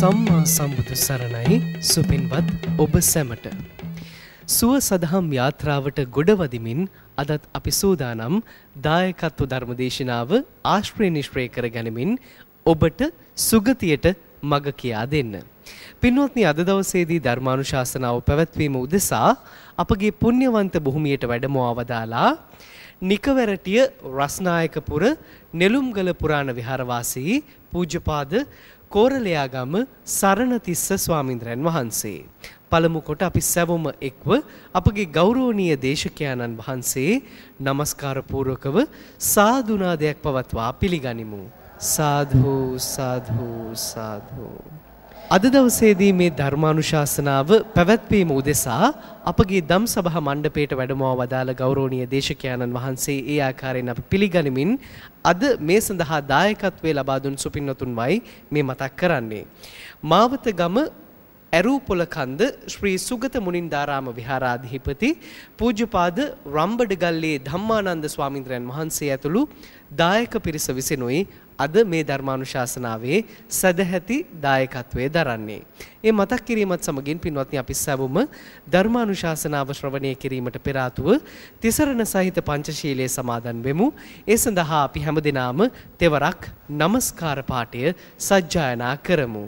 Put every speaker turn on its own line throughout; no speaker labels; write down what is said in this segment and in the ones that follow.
සම්මා සම්බුදු සරණයි සුපින්වත් ඔබ සැමට. සුව සදහම් යාත්‍රාවට ගොඩවදිමින් අදත් අපි සූදානම් දායකත්ව ධර්මදේශනාව ආශ්‍රය නිශ්්‍රය කර ගැනමින් ඔබට සුගතියට මග කියා දෙන්න. පින්වත්නි අද දවසේදී ධර්මානු ශාසනාව පැවැත්වීම උදෙසා අපගේ පුුණ්්‍යවන්ත බොහොමියට වැඩමවා වදාලා නිකවැරටිය රස්නායකපුර නෙළුම්ගල පුරාණ විහාරවාසී පූජපාද කෝරලයාගම සරණතිස්ස ස්වාමින්ද්‍රයන් වහන්සේ. පළමු කොට අපි සැවොම එක්ව අපගේ ගෞරවනීය දේශකයාණන් වහන්සේ নমස්කාර පූර්වකව සාදුනාදයක් පවත්වා පිළිගනිමු. සාධු සාධු සාධු අද දවසේදී මේ ධර්මානුශාසනාව පැවැත්වීම උදෙසා අපගේ දම් සභහ මණ්ඩපයට වැඩමවා වදාළ ගෞරෝණීය දේශකයාණන් වහන්සේ ඒ ආකාරයෙන් අපි පිළිගනිමින් අද මේ සඳහා දායකත්වයේ ලබා දුන් සුපින්නතුන්වයි මේ මතක් කරන්නේ. මාවත ගම ඇරූපොල කන්ද ශ්‍රී සුගත මුනින්දාරාම විහාරාධිපති පූජ්‍යපාද රම්බඩගල්ලේ ධම්මානන්ද ස්වාමින්ද්‍රයන් වහන්සේ ඇතුළු දායක පිරිස විසිනුයි අද මේ ධර්මානුශාසනාවේ සදැහැති දායකත්වයේ දරන්නේ. ඒ මතක් කිරීමත් සමගින් පින්වත්නි අපි සැවොම ධර්මානුශාසනාව ශ්‍රවණය කිරීමට පෙර ආතුව තිසරණ සහිත පංචශීලයේ සමාදන් වෙමු. ඒ සඳහා අපි හැමදෙනාම තෙවරක් নমස්කාර පාඨය සජ්ජායනා කරමු.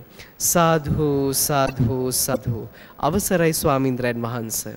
සාධු සාධු සාධු අවසරයි ස්වාමින්ද්‍රයන් වහන්සේ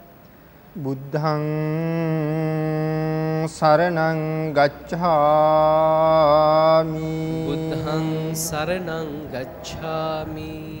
බුද්ධං සරණං ගච්ඡාමි.
බුද්ධං සරණං ගච්ඡාමි.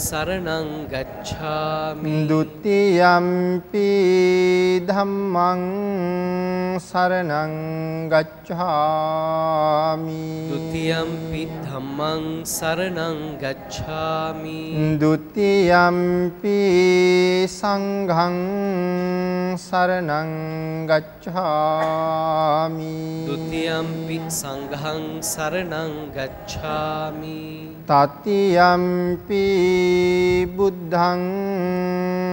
සරණං ගච්ඡාමි
ဒ ුතියම්පි ධම්මං සරණං ගච්ඡාමි
ဒ ුතියම්පි ධම්මං සරණං ගච්ඡාමි
ဒ ුතියම්පි සංඝං සරණං ගච්ඡාමි
ဒ ුතියම්පි සංඝං සරණං ගච්ඡාමි
තතියම්පි බුද්ධං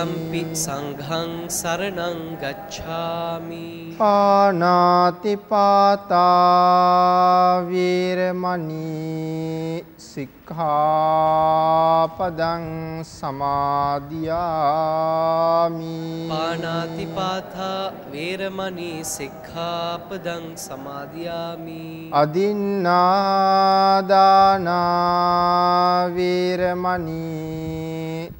තතියම්පි සංඝං සරණං ගච්ඡාමි.
පානාති පාතා වීරමණී සික්ඛාපදං සමාදියාමි.
පානාතිපාතා වේරමණී සික්ඛාපදං සමාදියාමි.
අදින්නාදානා වීරමණී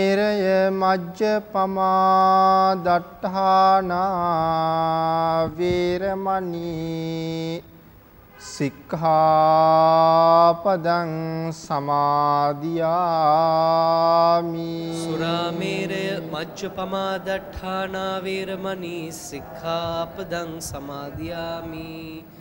සුරාමේරය මජ්ජපමා දට්ඨානා වේරමණී සික්ඛාපදං සමාදියාමි.
සුරාමේරය මජ්ජපමා දට්ඨානා වේරමණී සික්ඛාපදං සමාදියාමි. සාධු සාධු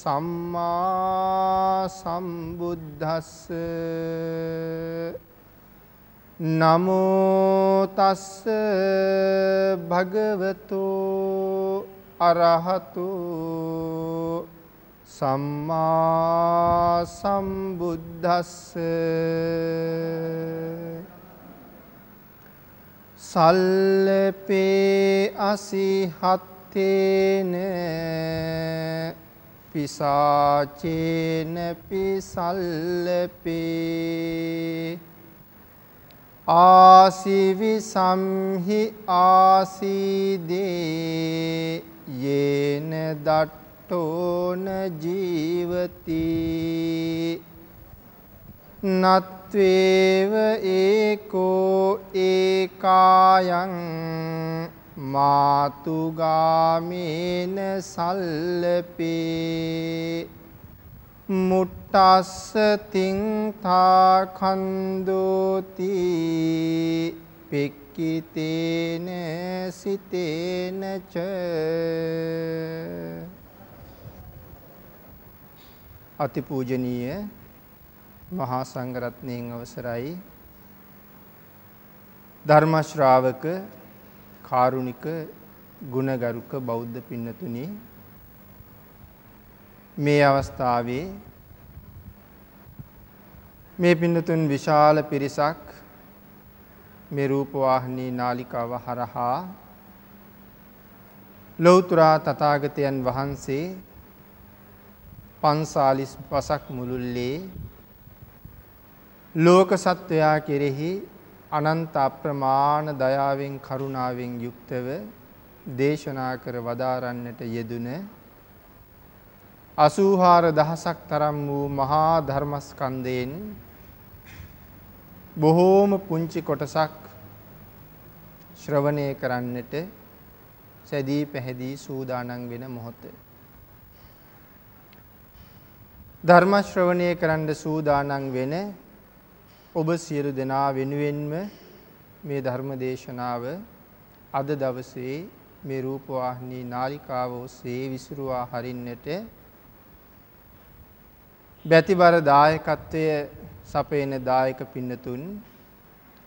සම්මා සම්බුද්දස්ස. නමෝ තස්ස භගවතු අරහතු. සම්මා සම්බුද්දස්ස. සල්ලපේ අසිහත්තේන පිසාචේන පිසල්ලපේ ආසිවි සම්හි ආසීදේ යේන දට්ටෝන ජීවති නත්වේව ඒකෝ ඒකායන් මාතුගාමේන සල්ලපේ මුට්ටස්ස තිංතා කන්දෝති පෙක්කිතේන සිතේනච අතිපූජනීය මහා සංඝරත්නයෙන් අවසරයි. ධර්මශ්‍රාවක කාරුණික ගුණගරුක බෞද්ධ පින්නතුනි මේ අවස්ථාවේ මේ පින්නතුන් විශාල පිරිසක් මේ රූපවාහිනී නාලිකාව හරහා ලෞතර තථාගතයන් වහන්සේ පන්සාලිස් පසක් මුළුල්ලේ ලෝක සත්වයා කෙරෙහි අනන්ත අප්‍රමාණ දයාවෙන් කරුණාවෙන් යුක්තව දේශනා කර වදාරන්නට යෙදුන 84 දහසක් තරම් වූ මහා ධර්මස්කන්ධයෙන් බොහෝම පුංචි කොටසක් ශ්‍රවණය කරන්නට සැදී පැහැදී සූදානම් වෙන මොහොත. ධර්ම ශ්‍රවණය කරන්න සූදානම් වෙන ඔබ සියලු දෙනා වෙනුවෙන්ම මේ ධර්ම දේශනාව අද දවසේ මේ රූපවාහිනී නාලිකාව ඔස්සේ විසිරුවා හරින්නට බැතිබර දායකත්වය සපයන දායක පින්නතුන්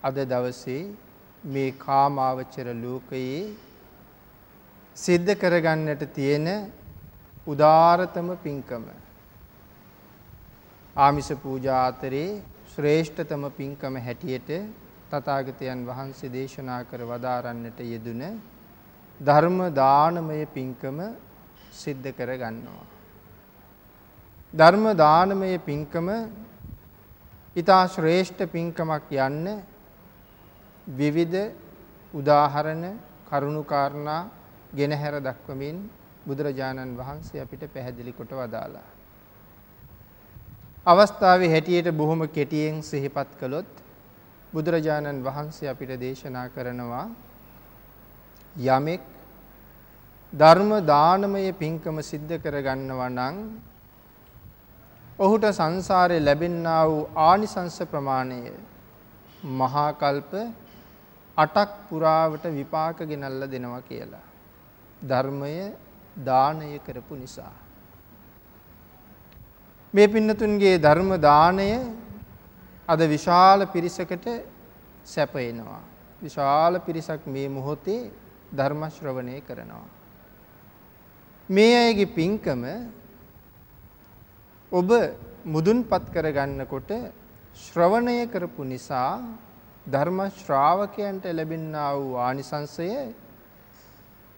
අද දවසේ මේ කාමාවචර ලෝකයේ සිද්ධ කරගන්නට තියෙන උදාරතම පින්කම. ආමිෂ පූජා අතරේ ශ්‍රේෂ්ඨතම පින්කම හැටියට තථාගතයන් වහන්සේ දේශනා කර වදාරන්නට යෙදුන ධර්ම දානමය පින්කම සිද්ධ කර ගන්නවා. ධර්ම දානමය පින්කම ඊතා ශ්‍රේෂ්ඨ පින්කමක් යන්න විවිධ උදාහරණ කරුණු කාරණා ගෙනහැර දක්වමින් බුදුරජාණන් වහන්සේ අපිට පැහැදිලි කොට වදාලා. අවස්ථාවේ හැටියට බොහොම කෙටියෙන් සිහිපත් කළොත් බුදුරජාණන් වහන්සේ අපිට දේශනා කරනවා යමෙක් ධර්ම දානමය පින්කම සිද්ධ කරගන්නවා නම් ඔහුට සංසාරේ ලැබෙන්නා වූ ආනිසංස ප්‍රමාණය මහා කල්ප 8ක් පුරාවට විපාක ගෙනල්ලා දෙනවා කියලා. ධර්මය දානය කරපු නිසා. මේ පින්නතුන්ගේ ධර්ම දාණය අද විශාල පිරිසකට සැපයනවා. විශාල පිරිසක් මේ මොහොතේ ධර්ම ශ්‍රවණය කරනවා. මේ අයගේ පින්කම ඔබ මුදුන්පත් කරගන්නකොට ශ්‍රවණය කරපු නිසා ධර්ම ශ්‍රාවකයන්ට ලැබෙනා වූ ආනිසංසය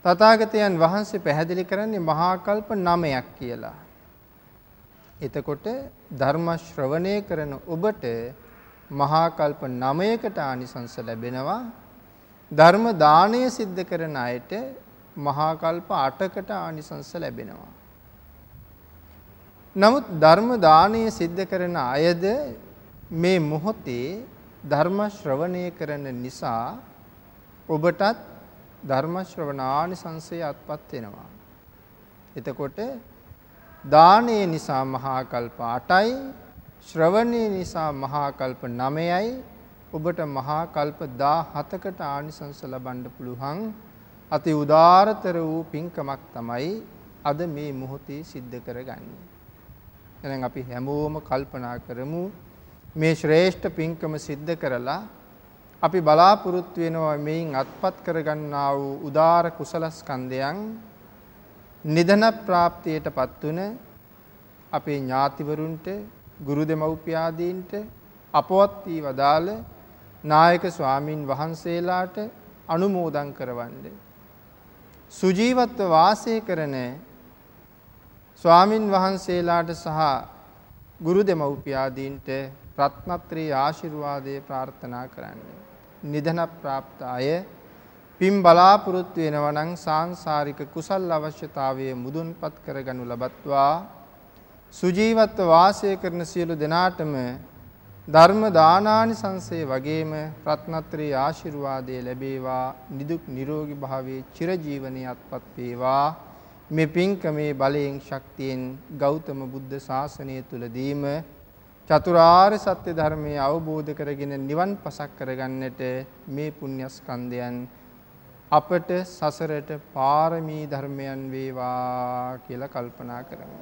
තථාගතයන් වහන්සේ පැහැදිලි කරන්නේ මහා කල්ප 9ක් කියලා. එතකොට ධර්ම ශ්‍රවණය කරන ඔබට මහා කල්ප 9කට ආනිසංස ලැබෙනවා. ධර්ම දාණය සිද්ධ කරන අයට මහා කල්ප 8කට ආනිසංස ලැබෙනවා. නමුත් ධර්ම දානය සිද්ධ කරන අයද මේ මොහොතේ ධර්ම ශ්‍රවණය කරන නිසා ඔබටත් ධර්ම ශ්‍රවණානිසංසය අත්පත් වෙනවා. එතකොට දානය නිසා මහා කල්ප 8යි ශ්‍රවණය නිසා මහා කල්ප 9යි ඔබට මහා කල්ප 17කට ආනිසංස ලබන්න පුළුවන්. අති උදාරතර වූ පින්කමක් තමයි අද මේ මොහොතේ සිද්ධ කරගන්නේ. එහෙනම් අපි හැමෝම කල්පනා කරමු. මේ ශ්‍රේෂ්ඨ පින්කම සිද්ධ කරලා අපි බලාපොරොත්තු වෙනවා මේන් අත්පත් කරගන්නා වූ උදාර කුසල ස්කන්ධයන් නිදන ප්‍රාප්තියටපත් තුන අපේ ඥාතිවරුන්ට ගුරු දෙමව්පියාදීන්ට අපවත් වී වදාළ නායක ස්වාමින් වහන්සේලාට අනුමෝදන් කරවන්නේ සුජීවත්ව වාසය කරන ස්වාමින් වහන්සේලාට සහ ගුරු දෙමව්පියාදීන්ට රත්නත්‍රී ආශිර්වාදය ප්‍රාර්ථනා කරන්නේ. නිධන ප්‍රාප්ත අය පින් බලාපොරොත්තු වෙනවා නම් සාංශාරික කුසල් අවශ්‍යතාවය මුදුන්පත් කරගනු ලබත්වා. සුජීවත්ව වාසය කරන සියලු දෙනාටම ධර්ම දානානිසංසය වගේම රත්නත්‍රී ආශිර්වාදය ලැබේවා. නිදුක් නිරෝගී භාවයේ චිරජීවනයේ අත්පත් වේවා. මේ පින්කමේ බලයෙන් ශක්තියෙන් ගෞතම බුද්ධ ශාසනය තුලදීම චතුරාර්ය සත්‍ය ධර්මයේ අවබෝධ කරගෙන නිවන් පසක් කරගන්නට මේ පුණ්‍යස්කන්ධයන් අපට සසරට පාරමී ධර්මයන් වේවා කියලා කල්පනා කරමු.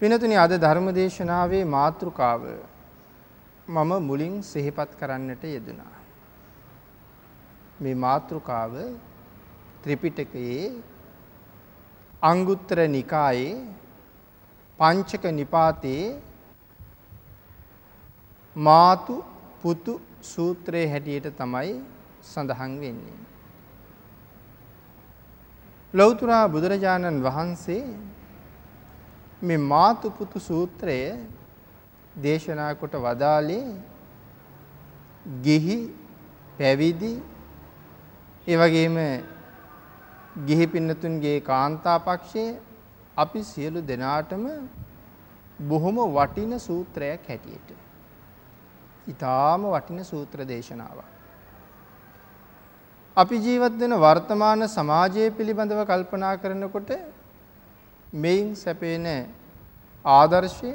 පිනතුනි අද ධර්මදේශනාවේ මාතෘකාව මම මුලින් සිහිපත් කරන්නට යෙදුනා. මේ මාතෘකාව ත්‍රිපිටකයේ අංගුත්තර නිකායේ පංචක නිපාතේ මාතු පුතු සූත්‍රයේ හැටියට තමයි සඳහන් වෙන්නේ. ලෞතර බුදුරජාණන් වහන්සේ මේ මාතු පුතු සූත්‍රය දේශනා කොට වදාළේ ගිහි පැවිදි ඒ වගේම ගිහි පින්නතුන්ගේ කාන්තා පක්ෂයේ අපි සියලු දෙනාටම බොහොම වටින සූත්‍රයක් හැටියට. ඊටාම වටින සූත්‍ර දේශනාවක්. අපි ජීවත් වෙන වර්තමාන සමාජය පිළිබඳව කල්පනා කරනකොට මේන් සැපේන ආදර්ශය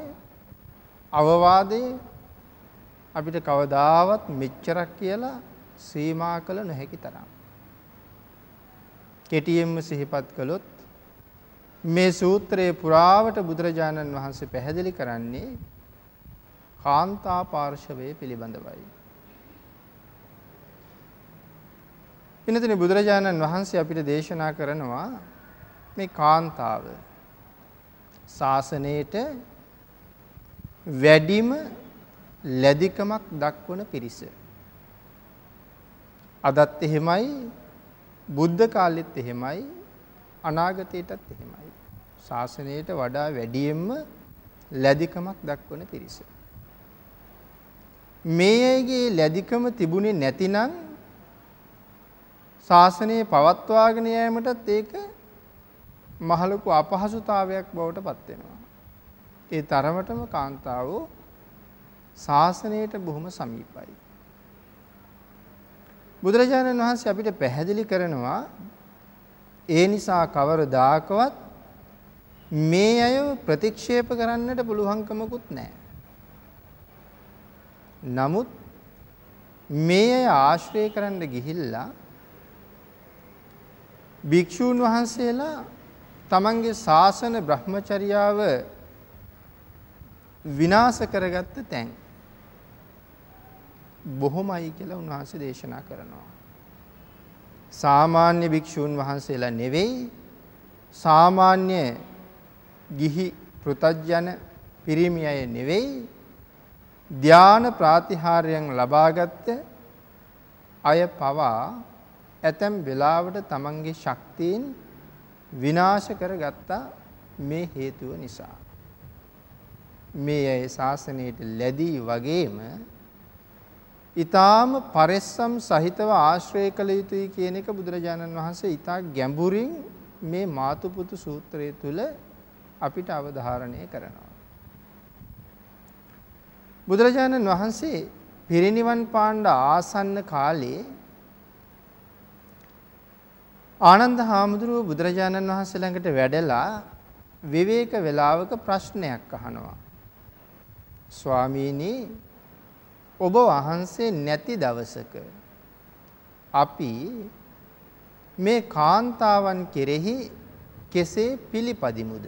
අවවාදයේ අපිට කවදාවත් මෙච්චරක් කියලා සීමා කළ නොහැකි තරම්. කෙටියෙන්ම සිහිපත් කළොත් මේ සූත්‍රයේ පුරාවට බුදුරජාණන් වහන්සේ පැහැදිලි කරන්නේ කාන්තා පාර්ශවය පිළිබඳවයි. පිනතනේ බුදුරජාණන් වහන්සේ අපිට දේශනා කරනවා මේ කාන්තාව ශාසනයේට වැඩිම ලැබිකමක් දක්වන පිරිස. අදත් එහෙමයි බුද්ධ කාලෙත් එහෙමයි අනාගතයටත් එහෙමයි. ශාසනයට වඩා වැඩියෙන්ම ලැබිකමක් දක්වන පිරිස. මේ අයගේ ලැබිකම තිබුණේ නැතිනම් ශාසනය පවත්වාගෙන යෑමටත් ඒක මහලොකු අපහසුතාවයක් බවට පත් වෙනවා. ඒ තරමටම කාන්තාවෝ ශාසනයට බොහොම සමීපයි. බුදුරජාණන් වහන්සේ අපිට පැහැදිලි කරනවා ඒ නිසා කවරදාකවත් මේ අය ප්‍රතික්ෂේප කරන්නට පුළුවන්කමකුත් නැහැ. නමුත් මේ අය ආශ්‍රය කරන්න ගිහිල්ලා භික්ෂූන් වහන්සේලා තමන්ගේ ශාසන බ්‍රහ්මචර්යාව විනාශ කරගත්ත තැන් බොහොමයි කියලා උන්වහන්සේ දේශනා කරනවා. සාමාන්‍ය භික්ෂූන් වහන්සේලා නෙවෙයි සාමාන්‍ය ගිහි පෘතජන පිරිමි අය නෙවෙයි ධාන ප්‍රාතිහාර්යයන් ලබාගත්ත අය පවා ඇතැම් වෙලාවට තමන්ගේ ශක්තියින් විනාශ කරගත්තා මේ හේතුව නිසා. මේ අය ශාසනයට ලැබී වගේම ඊටාම පරෙස්සම් සහිතව ආශ්‍රය කළ යුතුයි කියන එක බුදුරජාණන් වහන්සේ ඊටා ගැඹුරින් මේ මාතුපුතු සූත්‍රය තුල අපිට අවධාරණය කරනවා. බුදුරජාණන් වහන්සේ පිරිනිවන් පාණ්ඩ ආසන්න කාලේ ආනන්ද හාමුදුරුව බුදුරජාණන් වහන්සේ ළඟට වැඩලා විවේක වේලාවක ප්‍රශ්නයක් අහනවා. ස්වාමීනි ඔබ වහන්සේ නැති දවසක අපි මේ කාන්තාවන් කෙරෙහි කෙසේ පිළිපදිමුද?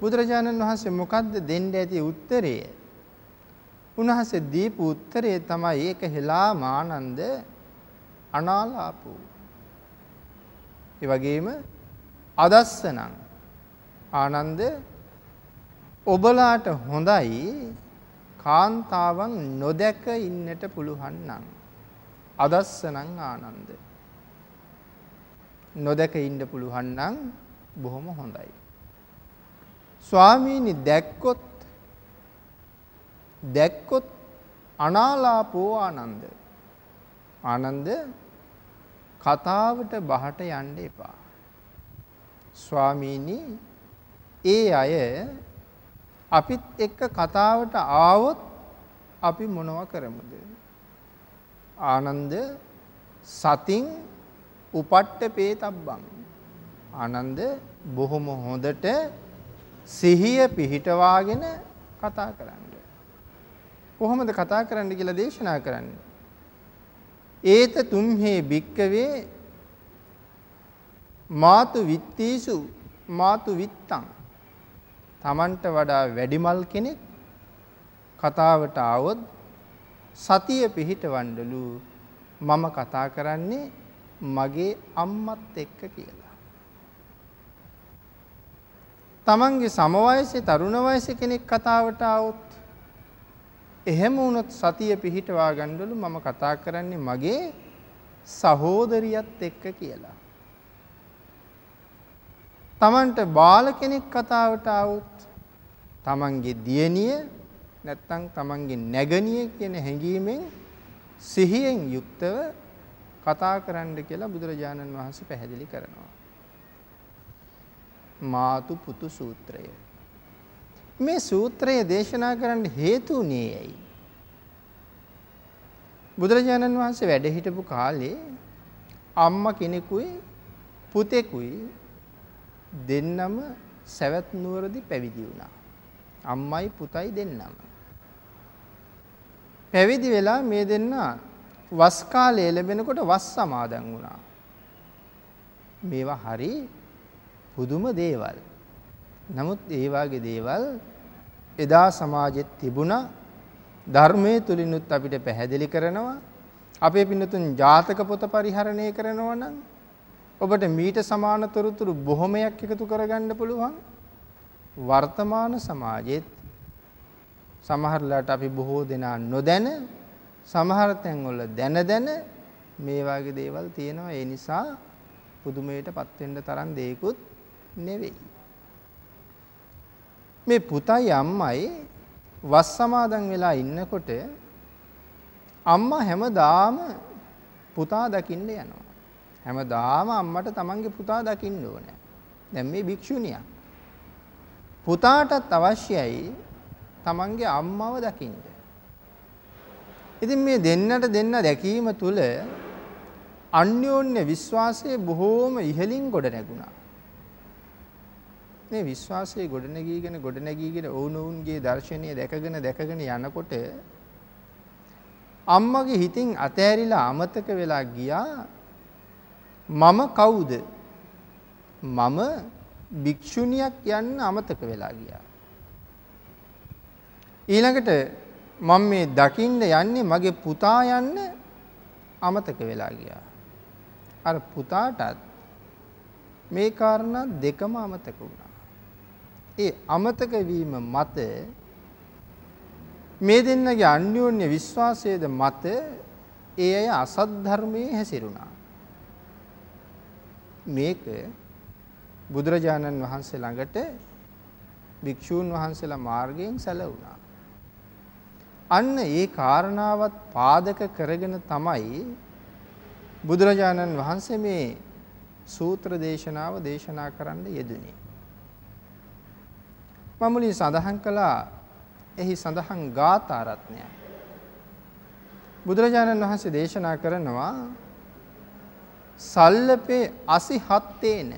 බුදුරජාණන් වහන්සේ මොකද්ද දෙන්න ඇති උත්තරය? උන්වහන්සේ දීපු උත්තරය තමයි ඒක හෙලා මානන්ද අනාලාපු ඒ වගේම අදස්සනං. ආනන්ද ඔබලාට හොඳයි කාන්තාවන් නොදැක ඉන්නට පුළුවන් නම් අදස්සනං ආනන්ද. නොදැක ඉන්න පුළුවන් නම් බොහොම හොඳයි. ස්වාමීනි දැක්කොත් දැක්කොත් අනාලාපෝ ආනන්ද. ආනන්ද කතාවට බහට යන්න එපා ස්වාමීනි ඒ අය අපිත් එක්ක කතාවට ආවොත් අපි මොනව කරමුද ආනන්ද සතින් උපට්ඨ පේතබ්බං ආනන්ද බොහොම හොඳට සිහිය පිහිටවාගෙන කතා කරන්න. කොහොමද කතා කරන්න කියලා දේශනා කරන්නේ? ඒත තුම්හේ භික්කවේ මාතු විත්තීසු මාතු විත්තං Tamanට වඩා වැඩිමල් කෙනෙක් කතාවට ආවොත් සතිය පිහිටවන්නලු මම කතා කරන්නේ මගේ අම්මත් එක්ක කියලා. තමන්ගේ සම වයසේ තරුණ වයසේ කෙනෙක් කතාවට આવොත් එහෙම වුණොත් සතිය පිහිටවා ගන්නලු මම කතා කරන්නේ මගේ සහෝදරියත් එක්ක කියලා. තමන්ට බාල කෙනෙක් කතාවට આવොත් තමන්ගේ දියණිය නැත්තම් තමන්ගේ නැගණිය කියන හැඟීමෙන් සිහියෙන් යුක්තව කතා කරන්න කියලා බුදුරජාණන් වහන්සේ පැහැදිලි කරනවා. මාතු පුතු සූත්‍රය. මේ සූත්‍රය දේශනා කරන්න හේතුුනේ ඇයි? බුදුරජාණන් වහන්සේ වැඩ හිටපු කාලේ අම්මා කෙනෙකුයි පුතෙකුයි දෙන්නම සවැත් නුවරදී පැවිදි වුණා. අම්මයි පුතයි දෙන්නම. පැවිදි වෙලා මේ දෙන්න වස් කාලය ලැබෙනකොට වස් සමාදන් වුණා. මේවා හරි පුදුම දේවල්. නමුත් ඒ වාගේ දේවල් එදා සමාජෙත් තිබුණා. ධර්මයේ තුලිනුත් අපිට පැහැදිලි කරනවා. අපේ පින්නතුන් ජාතක පොත පරිහරණය කරනවා නම් ඔබට මීට සමාන තොරතුරු බොහොමයක් එකතු කරගන්න පුළුවන්. වර්තමාන සමාජෙත් සමහරලාට අපි බොහෝ දෙනා නොදැන සමහර තැන්වල දැන දැන මේ වගේ දේවල් තියෙනවා. ඒ නිසා පුදුමයටපත් වෙන්න තරම් දෙයක්වත් නෙවෙයි. මේ පුතයි අම්මයි වස් සමාදන් වෙලා ඉන්නකොට අම්මා හැමදාම පුතා දකින්න යනවා. හැමදාම අම්මට තමන්ගේ පුතා දකින්න ඕනේ. දැන් මේ භික්ෂුණියක්. පුතාටත් අවශ්‍යයි තමන්ගේ අම්මව දකින්න. ඉතින් මේ දෙන්නට දෙන්න දැකීම තුළ අන්‍යෝන්‍ය විශ්වාසය බොහෝම ඉහළින් ගොඩ නැගුණා. මේ විශ්වාසයේ ගොඩනැගීගෙන ගොඩනැගීගෙන ඔවුනොවුන්ගේ දර්ශනීය දැකගෙන දැකගෙන යනකොට අම්මගේ හිතින් අතෑරිලා අමතක වෙලා ගියා මම කවුද? මම භික්ෂුණියක් යන්න අමතක වෙලා ගියා. ඊළඟට මම මේ දකින්න යන්නේ මගේ පුතා යන්න අමතක වෙලා ගියා. අර පුතාටත් මේ කාරණා දෙකම අමතක වුණා. ඒ අමතක වීම මත මේ දෙන්නගේ අන්‍යෝන්‍ය විශ්වාසයේද මත ඒ අය අසත් ධර්මයේ හැසිරුණා. මේක බුදුරජාණන් වහන්සේ ළඟට භික්ෂූන් වහන්සේලා මාර්ගයෙන් සැලවුණා. අන්න ඒ කාරණාවත් පාදක කරගෙන තමයි බුදුරජාණන් වහන්සේ මේ සූත්‍ර දේශනාව දේශනා කරන්න යෙදුනේ. මම මුලින් සඳහන් කළා එහි සඳහන් ගාථා රත්නය. බුදුරජාණන් වහන්සේ දේශනා කරනවා සල්ලපේ අසිහත්තේන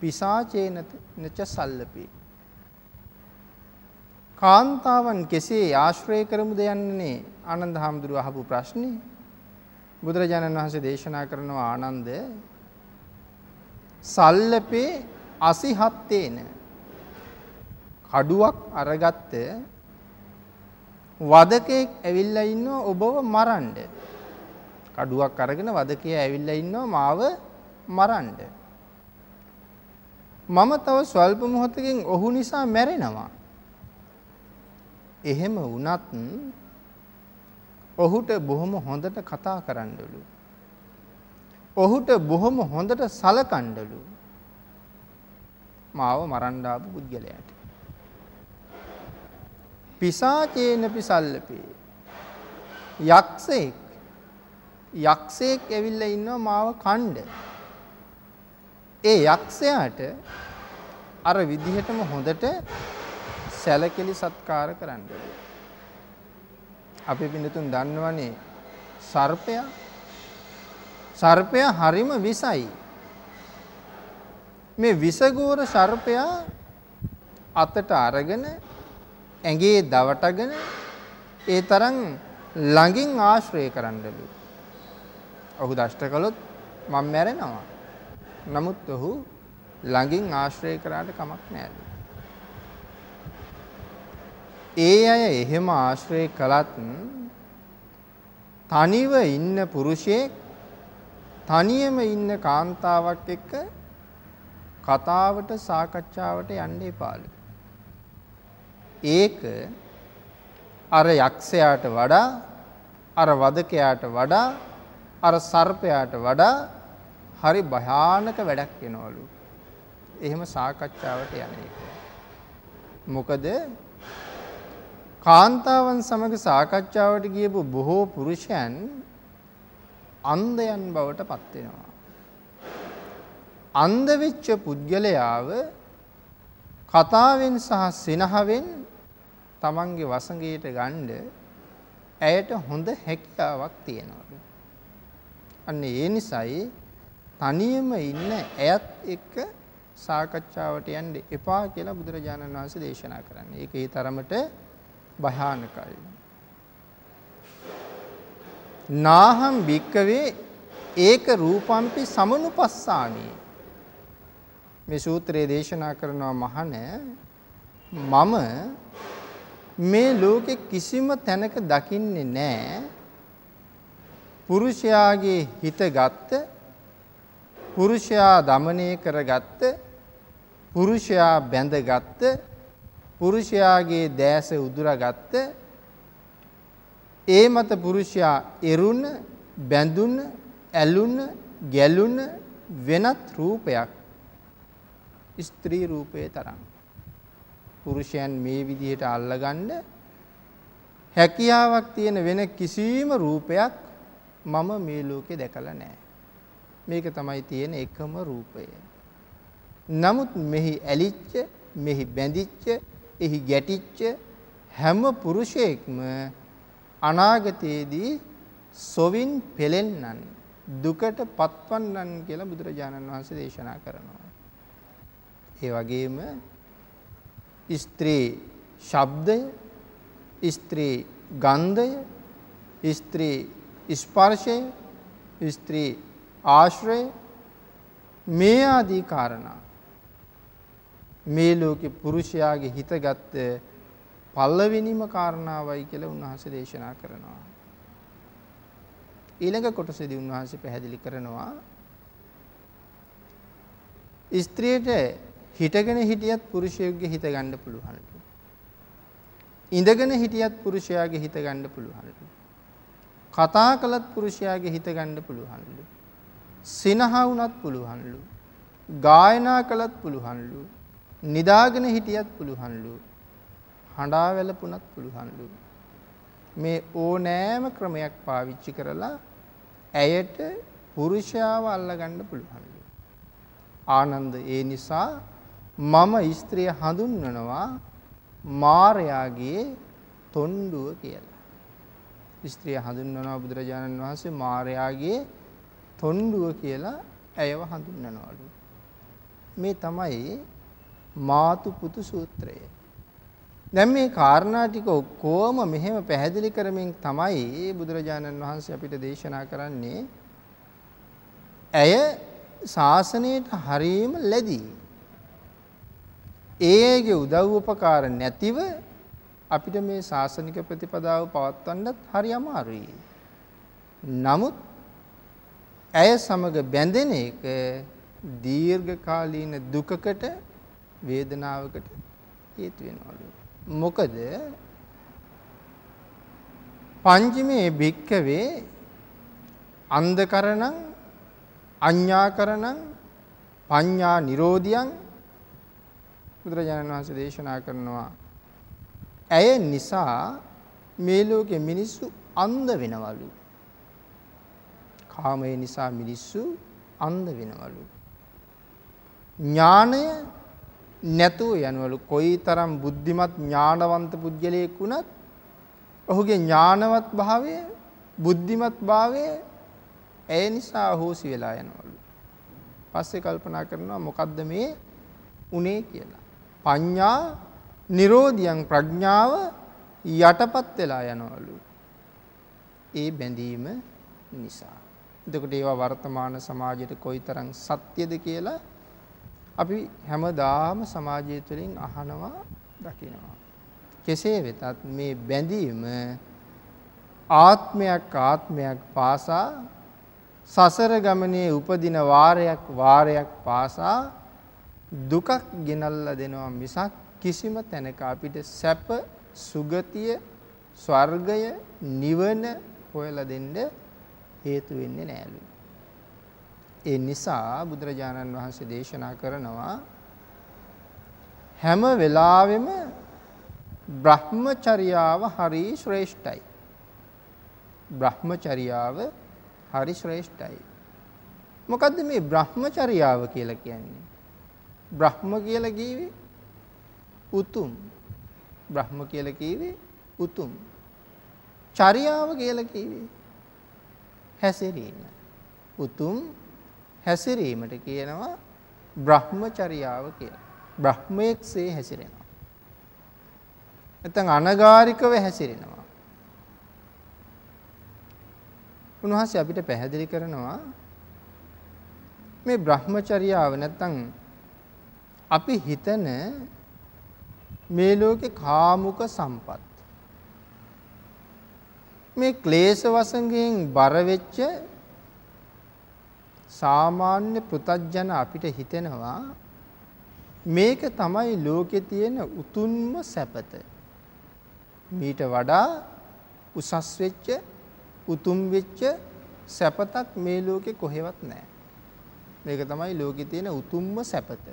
පිසාචේන නච සල්ලපේ. කාන්තාවන් කෙසේ ආශ්‍රය කරමුද යන්නේ? ආනන්ද හාමුදුරුව අහපු ප්‍රශ්නේ. බුදුරජාණන් වහන්සේ දේශනා කරනවා ආනන්ද සල්ලපේ අසිහත්තේන කඩුවක් අරගත්ත වදකෙක් ඇවිල්ලා ඉන්නව ඔබව මරන්න. කඩුවක් අරගෙන වදකයා ඇවිල්ලා ඉන්නව මාව මරන්න. මම තව ස්වල්ප මොහොතකින් ඔහු නිසා මැරෙනවා. එහෙම වුණත් ඔහුට බොහොම හොඳට කතා කරන්නලු. ඔහුට බොහොම හොඳට සලකන්නලු. මාව මරන්න ආපු පුද්ගලයාට. පිසාචේන පිසල්ලපේ යක්ෂයෙක් යක්ෂයෙක් ඇවිල්ලා ඉන්නවා මාව කණ්ඩ. ඒ යක්ෂයාට අර විදිහටම හොඳට සැලකෙලි සත්කාර කරන්න. අපි පින්නතුන් දන්නවනේ සර්පයා සර්පයා හරිම විසයි. මේ විසගෝර සර්පයා අතට අරගෙන ඇඟේ දවටගෙන ඒ තරම් ළඟින් ආශ්‍රය කරන්නලු. ඔහු දෂ්ට කළොත් මම මැරෙනවා. නමුත් ඔහු ළඟින් ආශ්‍රය කරාට කමක් නෑලු. ඒ අය එහෙම ආශ්‍රය කළත් තනිව ඉන්න පුරුෂයෙක් තනියම ඉන්න කාන්තාවක් එක්ක කතාවට සාකච්ඡාවට යන්න එපාලු. ඒක අර යක්ෂයාට වඩා අර වදකයාට වඩා අර සර්පයාට වඩා හරි භයානක වැඩක් වෙනවලු. එහෙම සාකච්ඡාවට යන එක. මොකද කාන්තාවන් සමග සාකච්ඡාවට ගියපු බොහෝ පුරුෂයන් අන්ධයන් බවට පත් වෙනවා. අන්ධ වෙච්ච පුද්ගලයාව කතාවෙන් සහ සිනහවෙන් තමන්ගේ වසඟයට ගන්න ඇයට හොඳ හැකියාවක් තියෙනවලු. අන්න ඒ නිසායි තනියම ඉන්න ඇයත් එක්ක සාකච්ඡාවට යන්න එපා කියලා බුදුරජාණන් වහන්සේ දේශනා කරන්නේ. ඒක ඒ තරමට භයානකයි. නාහම් භික්කවේ ඒක රූපම්පි සමනුපස්සාමි. මේ සූත්‍රයේ දේශනා කරනවා මහණ මම මේ ලෝකේ කිසිම තැනක දකින්නේ නැහැ පුරුෂයාගේ හිත ගත්ත පුරුෂයා দমনය කරගත්ත පුරුෂයා බැඳගත්ත පුරුෂයාගේ දැස උදුරගත්ත ඒ මත පුරුෂයා එරුණ බැඳුන ඇලුන ගැලුන වෙනත් රූපයක්. ස්ත්‍රී රූපයේ තරම්. පුරුෂයන් මේ විදිහට අල්ලගන්න හැකියාවක් තියෙන වෙන කිසිම රූපයක් මම මේ ලෝකේ දැකලා නැහැ. මේක තමයි තියෙන එකම රූපය. නමුත් මෙහි ඇලිච්ච, මෙහි බැඳිච්ච, එහි ගැටිච්ච හැම පුරුෂයෙක්ම අනාගතයේදී සොවින් පෙලෙන්නන් දුකට පත්වන්නන් කියලා බුදුරජාණන් වහන්සේ දේශනා කරනවා. ඒ වගේම ස්ත්‍රී ශබ්දය, ස්ත්‍රී ගන්ධය, ස්ත්‍රී ස්පර්ශය, ස්ත්‍රී ආශ්‍රය මේ ආදී කාරණා මේ ලෝකේ පුරුෂයාගේ හිතගත් පල්ලවෙනිම කාරණාවයි කියලා උන්වහන්සේ දේශනා කරනවා. ඊළඟ කොටසේදී උන්වහන්සේ පැහැදිලි කරනවා ස්ත්‍රියට හිටගෙන හිටියත් පුරුෂයෙකුගේ හිත ගන්න පුළුවන්ලු. ඉඳගෙන හිටියත් පුරුෂයාගේ හිත ගන්න පුළුවන්ලු. කතා කළත් පුරුෂයාගේ හිත ගන්න පුළුවන්ලු. සිනහ වුණත් පුළුවන්ලු. ගායනා කළත් පුළුවන්ලු. නිදාගෙන හිටියත් පුළුවන්ලු. හඬා වැළපුණත් පුළුවන්ලු. මේ ඕනෑම ක්‍රමයක් පාවිච්චි කරලා ඇයට පුරුෂයාව අල්ලගන්න පුළුවන්ලු. ආනන්ද ඒ නිසා මම ස්ත්‍රිය හඳුන්වනවා මාරයාගේ තොණ්ඩුව කියලා. ස්ත්‍රිය හඳුන්වනවා බුදුරජාණන් වහන්සේ මාරයාගේ තොණ්ඩුව කියලා ඇයව හඳුන්වනවලු. මේ තමයි මාතු පුතු සූත්‍රය. දැන් මේ කාරණා ටික ඔක්කොම මෙහෙම පැහැදිලි කරමින් තමයි බුදුරජාණන් වහන්සේ අපිට දේශනා කරන්නේ ඇය ශාසනයට හරීම ලැබී. ඒගේ උදව් උපකාර නැතිව අපිට මේ ශාසනික ප්‍රතිපදාව පවත්වන්නත් හරි අමාරුයි. නමුත් ඇය සමග බැඳෙන එක දීර්ඝකාලීන දුකකට වේදනාවකට හේතු වෙනවලු. මොකද පංචමේ භික්කවේ අන්ධකරණං අඤ්ඤාකරණං පඤ්ඤා නිරෝධියං බුදුරජාණන් වහන්සේ දේශනා කරනවා ඇය නිසා මේ ලෝකේ මිනිස්සු අන්ධ වෙනවලු කාමය නිසා මිනිස්සු අන්ධ වෙනවලු ඥානය නැතුව යනවලු කොයිතරම් බුද්ධිමත් ඥානවන්ත පුද්ගලයෙක් වුණත් ඔහුගේ ඥානවත් භාවය බුද්ධිමත් භාවය ඇය නිසා හෝසි වෙලා යනවලු. පස්සේ කල්පනා කරනවා මොකද්ද මේ උනේ කියලා. පඤ්ඤා නිරෝධියං ප්‍රඥාව යටපත් වෙලා යනවලු. ඒ බැඳීම නිසා. එතකොට ඒවා වර්තමාන සමාජයට කොයිතරම් සත්‍යද කියලා අපි හැමදාම සමාජය තුළින් අහනවා දකිනවා. කෙසේ වෙතත් මේ බැඳීම ආත්මයක් ආත්මයක් පාසා සසර ගමනේ උපදින වාරයක් වාරයක් පාසා දුකක් ගෙනල්ලා දෙනවා මිසක් කිසිම තැනක අපිට සැප සුගතිය ස්වර්ගය නිවන හොයලා දෙන්න හේතු වෙන්නේ නෑලු. ඒ නිසා බුදුරජාණන් වහන්සේ දේශනා කරනවා හැම වෙලාවෙම බ්‍රහ්මචර්යාව හරි ශ්‍රේෂ්ඨයි. බ්‍රහ්මචර්යාව හරි ශ්‍රේෂ්ඨයි. මොකද්ද මේ බ්‍රහ්මචර්යාව කියලා කියන්නේ? බ්‍රහ්ම කියලා කිව්වේ උතුම්. බ්‍රහ්ම කියලා කිව්වේ උතුම්. චර්යාව කියලා කිව්වේ හැසිරීම. උතුම් හැසිරීමට කියනවා බ්‍රහ්මචර්යාව කියලා. බ්‍රහ්මයෙක්සේ හැසිරෙනවා. නැත්නම් අනගාരികව හැසිරෙනවා. උන්වහන්සේ අපිට පැහැදිලි කරනවා මේ බ්‍රහ්මචර්යාව නැත්නම් අපි හිතන මේ ලෝකේ කාමුක සම්පත් මේ ක්ලේශ වසඟයෙන් බර වෙච්ච සාමාන්‍ය පෘතජන අපිට හිතෙනවා මේක තමයි ලෝකේ තියෙන උතුම්ම සැපත. මීට වඩා උසස් වෙච්ච උතුම් වෙච්ච සැපතක් මේ ලෝකේ කොහෙවත් නැහැ. මේක තමයි ලෝකේ තියෙන උතුම්ම සැපත.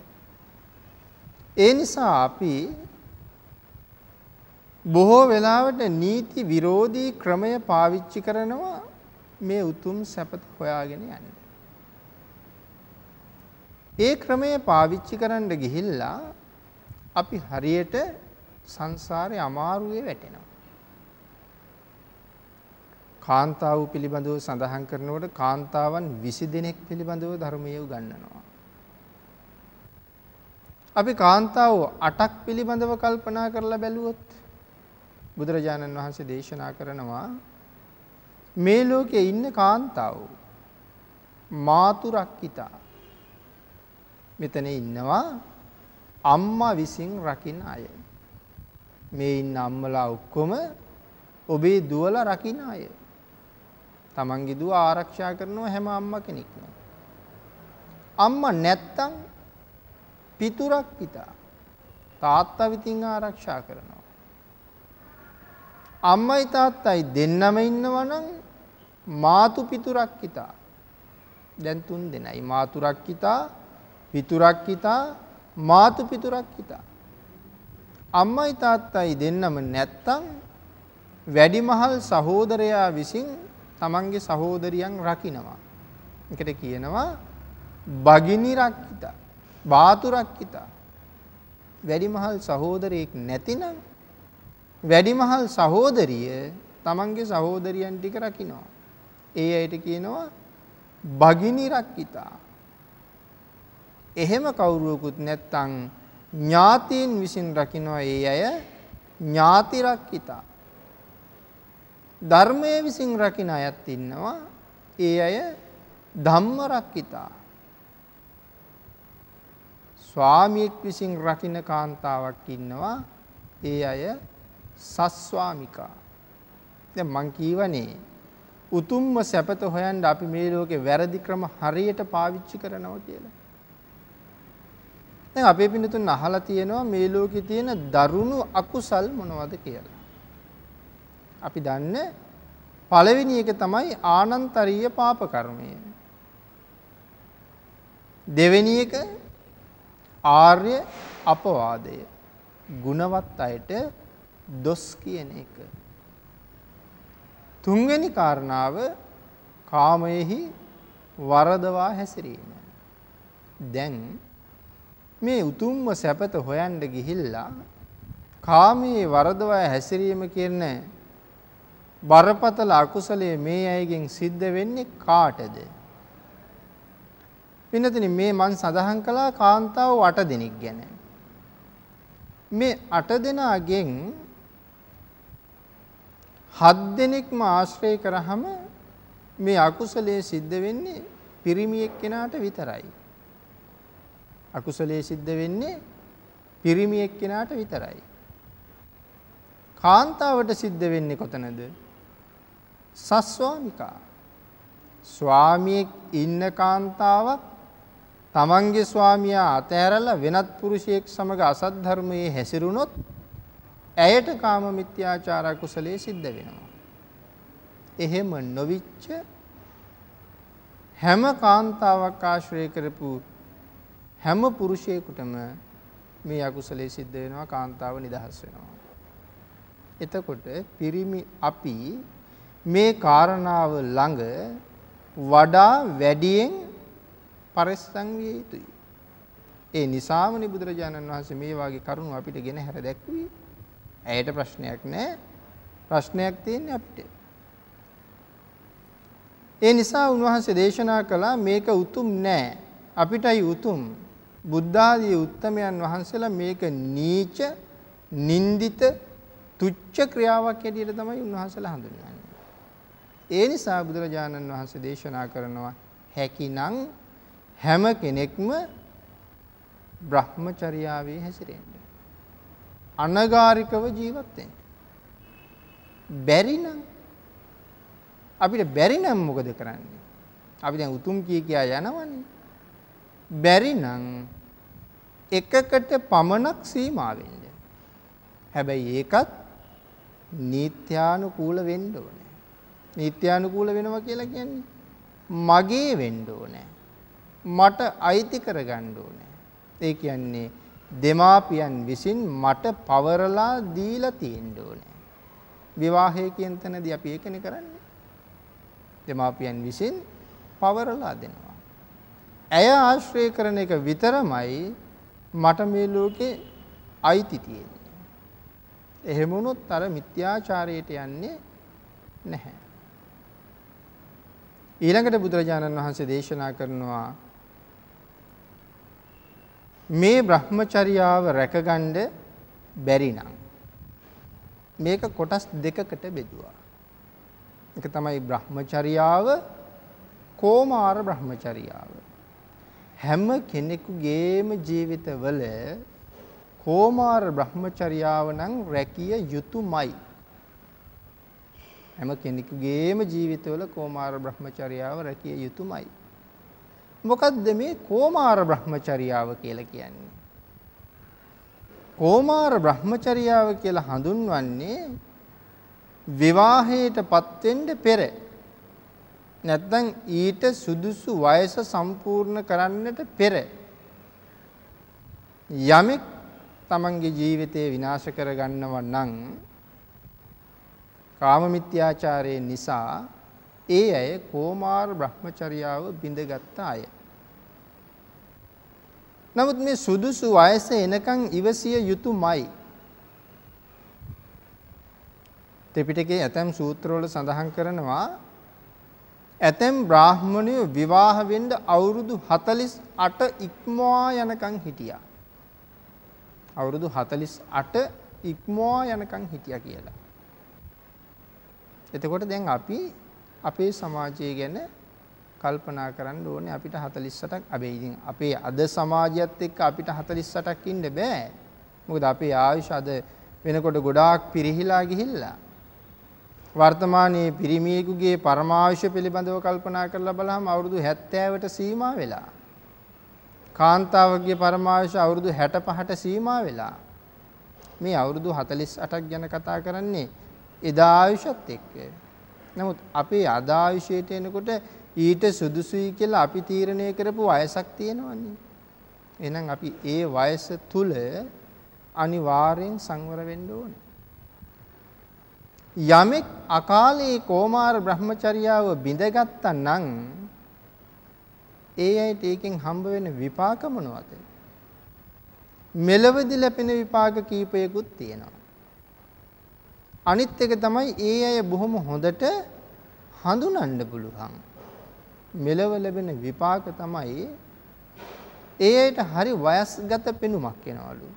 ඒ නිසා අපි බොහෝ වෙලාවට නීති විරෝධී ක්‍රමය පාවිච්චි කරනවා මේ උතුම් සැපත හොයාගෙන යන්න. ඒ ක්‍රමය පාවිච්චි කරන්න ගිහිල්ලා අපි හරියට සංසාරේ අමාරුවේ වැටෙනවා. කාන්තාව පිළිබඳව සඳහන් කරනකොට කාන්තාවන් 20 දෙනෙක් පිළිබඳව ධර්මයේ උගන්වනවා. අපි කාන්තාව 8ක් පිළිබඳව කල්පනා කරලා බැලුවොත් බුදුරජාණන් වහන්සේ දේශනා කරනවා මේ ලෝකේ ඉන්න කාන්තාව මාතුරක්කිතා මෙතන ඉන්නවා අම්මා විසින් රකින්න අය. මේ ඉන්න අම්මලා ඔක්කොම ඔබේ දුවලා රකින්න අය. තමන්ගේ දුව ආරක්ෂා කරනවා හැම අම්මා කෙනෙක්ම. අම්මා නැත්තම් පිතුරක් පිතා. තාත්තා විසින් ආරක්ෂා කරනවා. අම්මයි තාත්තයි දෙන්නම ඉන්නවා නම් මාතු පිතුරක් කිතා දැන් තුන් දෙනයි. මාතුරක් කිතා පිතුරක් කිතා මාතු පිතුරක් කිතා අම්මයි තාත්තයි දෙන්නම නැත්තම් වැඩිමහල් සහෝදරයා විසින් තමන්ගේ සහෝදරියන් රකින්නවා. ඒකට කියනවා බගිනි රක්කිතා, බාතු රක්කිතා. වැඩිමහල් සහෝදරයෙක් නැතිනම් වැඩිමහල් සහෝදරිය තමන්ගේ සහෝදරියන් ටික රකින්නවා. ඒ අයට කියනවා බගිනි රක්කිතා. එහෙම කවුරුවකුත් නැත්තම් ඥාතීන් විසින් රකින්නවා ඒ අය ඥාති රක්කිතා. ධර්මයේ විසින් රකින්න අයත් ඉන්නවා ඒ අය ධම්ම රක්කිතා. ස්වාමියෙක් විසින් රකින්න කාන්තාවක් ඉන්නවා ඒ අය සස්වාමිකා. දැන් මං කීවනේ උතුම්ම සැපත හොයන්න අපි මේ ලෝකේ වැරදි ක්‍රම හරියට පාවිච්චි කරනවා කියලා. දැන් අපේ පින්නතුන් අහලා තියෙනවා මේ ලෝකේ තියෙන දරුණු අකුසල් මොනවද කියලා. අපි දන්නේ පළවෙනි එක තමයි ආනන්තරීය පාප කර්මය. දෙවෙනි එක ආර්ය අපවාදය. ගුණවත් අයට දොස් කියන එක. තුන්වෙනි කාරණාව කාමයෙහි වරදවා හැසිරීම. දැන් මේ උතුම්ම සැපත හොයන්න ගිහිල්ලා කාමයේ වරදවා හැසිරීම කියන බරපතල අකුසලයේ මේ අයගෙන් සිද්ධ වෙන්නේ කාටද? පින්නතනි මේ මන් සඳහන් කළා කාන්තාව 8 දෙනෙක් ගැන. මේ 8 දෙනාගෙන් හත් දෙනෙක්ම ආශ්‍රය කරාම මේ අකුසලයේ සිද්ධ වෙන්නේ පිරිමි එක්කෙනාට විතරයි. අකුසලයේ සිද්ධ වෙන්නේ පිරිමි එක්කෙනාට විතරයි. කාන්තාවට සිද්ධ වෙන්නේ කොතනද? සස්වාමිකා. ස්වාමියෙක් ඉන්න කාන්තාවක් තමන්ගේ ස්වාමියා අතහැරලා වෙනත් පුරුෂයෙක් සමග අසත් ධර්මයේ හැසිරුණොත් ඇයට කාම මිත්‍යාචාර කුසලයේ සිද්ධ වෙනවා. එහෙම නොවිච්ච හැම කාන්තාවක් ආශ්‍රය කරපු හැම පුරුෂයෙකුටම මේ අකුසලයේ සිද්ධ වෙනවා කාන්තාව නිදහස් වෙනවා. එතකොට පිරිමි අපි මේ කාරණාව ළඟ වඩා වැඩියෙන් පරිස්සම් විය යුතුයි. ඒ නිසාම නිබුදුරජාණන් වහන්සේ මේ වාගේ කරුණු අපිට ගෙන හැර දැක්වුවේ. ඇයට ප්‍රශ්නයක් නැහැ. ප්‍රශ්නයක් තියෙන්නේ අපිට. ඒ නිසා උන්වහන්සේ දේශනා කළා මේක උතුම් නෑ. අපිටයි උතුම්. බුද්ධ ආදී උත්තමයන් වහන්සේලා මේක නීච, නින්දිත, තුච්ච ක්‍රියාවක් හැටියට තමයි උන්වහන්සේලා හඳුන්වන්නේ. ඒ නිසා බුදුරජාණන් වහන්සේ දේශනා කරනවා හැකිනම් හැම කෙනෙක්ම Brahmacharyaවේ හැසිරෙන්න. අනගාരികව ජීවත් වෙන්න. බැරි නම් අපිට බැරි නම් මොකද කරන්නේ? අපි දැන් උතුම් කිය කියා යනවනේ. බැරි නම් එකකට පමණක් සීමා වෙන්න. හැබැයි ඒකත් නීත්‍යානුකූල වෙන්න ඕනේ. නීත්‍යානුකූල වෙනවා කියලා කියන්නේ මගේ වෙන්න ඕනේ. මට අයිති කරගන්න ඕනේ. ඒ කියන්නේ දෙමාපියන් විසින් මට පවරලා දීලා තියෙන්න ඕනේ. විවාහය කියන තැනදී අපි ඒකනේ කරන්නේ. දෙමාපියන් විසින් පවරලා දෙනවා. ඇය ආශ්‍රය කරන එක විතරමයි මට මේ ලෝකේ අයිති තියෙන්නේ. එහෙම වුණොත් අර මිත්‍යාචාරයට යන්නේ නැහැ. ඊළඟට බුදුරජාණන් වහන්සේ දේශනා කරනවා මේ Brahmacharyaව රැකගන්න බැරි නම් මේක කොටස් දෙකකට බෙදුවා. එක තමයි Brahmacharyaව කෝමාර Brahmacharyaව. හැම කෙනෙකුගේම ජීවිතවල කෝමාර Brahmacharyaව නම් රැකිය යුතුයමයි. හැම කෙනෙකුගේම ජීවිතවල කෝමාර Brahmacharyaව රැකිය යුතුයමයි. මොකද්ද මේ කෝමාර Brahmacharyaව කියලා කියන්නේ? කෝමාර Brahmacharyaව කියලා හඳුන්වන්නේ විවාහයටපත් වෙන්න පෙර නැත්නම් ඊට සුදුසු වයස සම්පූර්ණ කරන්නට පෙර යමෙක් තමන්ගේ ජීවිතය විනාශ කරගන්නව නම් කාම මිත්‍යාචාරයේ නිසා ඒ අය කෝමාර බ්‍රහ්මචර්යාව බිඳගත් අය. නමුත් මේ සුදුසු වයස එනකන් ඉවසිය යුතුයමයි. ත්‍රිපිටකයේ ඇතම් සූත්‍රවල සඳහන් කරනවා ඇතැම් බ්‍රාහ්මණයෝ විවාහ වෙන්න අවුරුදු 48 ඉක්මවා යනකම් හිටියා. අවුරුදු 48 ඉක්මවා යනකම් හිටියා කියලා. එතකොට දැන් අපි අපේ සමාජය ගැන කල්පනා කරන්න ඕනේ අපිට 48ක් අබේ ඉතින් අපේ අද සමාජයත් එක්ක අපිට 48ක් ඉන්න බෑ. මොකද අපේ ආයුෂ අද වෙනකොට ගොඩාක් පිරිහිලා ගිහිල්ලා. වර්තමානයේ පිරිමියෙකුගේ පරමාවශ්‍ය පිළිබඳව කල්පනා කරලා බලහම අවුරුදු 70ට සීමා වෙලා. කාන්තාවකගේ පරමාවශ්‍ය අවුරුදු 65ට සීමා වෙලා. මේ අවුරුදු 48ක් ගැන කතා කරන්නේ එදා ආයුෂත් එක්ක. නමුත් අපේ අද ආයුෂයට එනකොට ඊට සුදුසුයි කියලා අපි තීරණය කරපු වයසක් තියෙනවනේ. එහෙනම් අපි ඒ වයස තුල අනිවාර්යෙන් සංවර වෙන්න ඕනේ. යමෙක් අකාලේ කෝමාර බ්‍රහ්මචර්යාව බිඳගත්තා නම් ඒ අයට ඒකෙන් හම්බ වෙන විපාක මොනවද? මෙලවදි ලැබෙන විපාක කීපයකුත් තියෙනවා. අනිත් එක තමයි ඒ අය බොහොම හොඳට හඳුනන්න පුළුවන්. මෙලව ලැබෙන විපාක තමයි ඒ අයට හරි වයස්ගත පෙනුමක් එනවලු.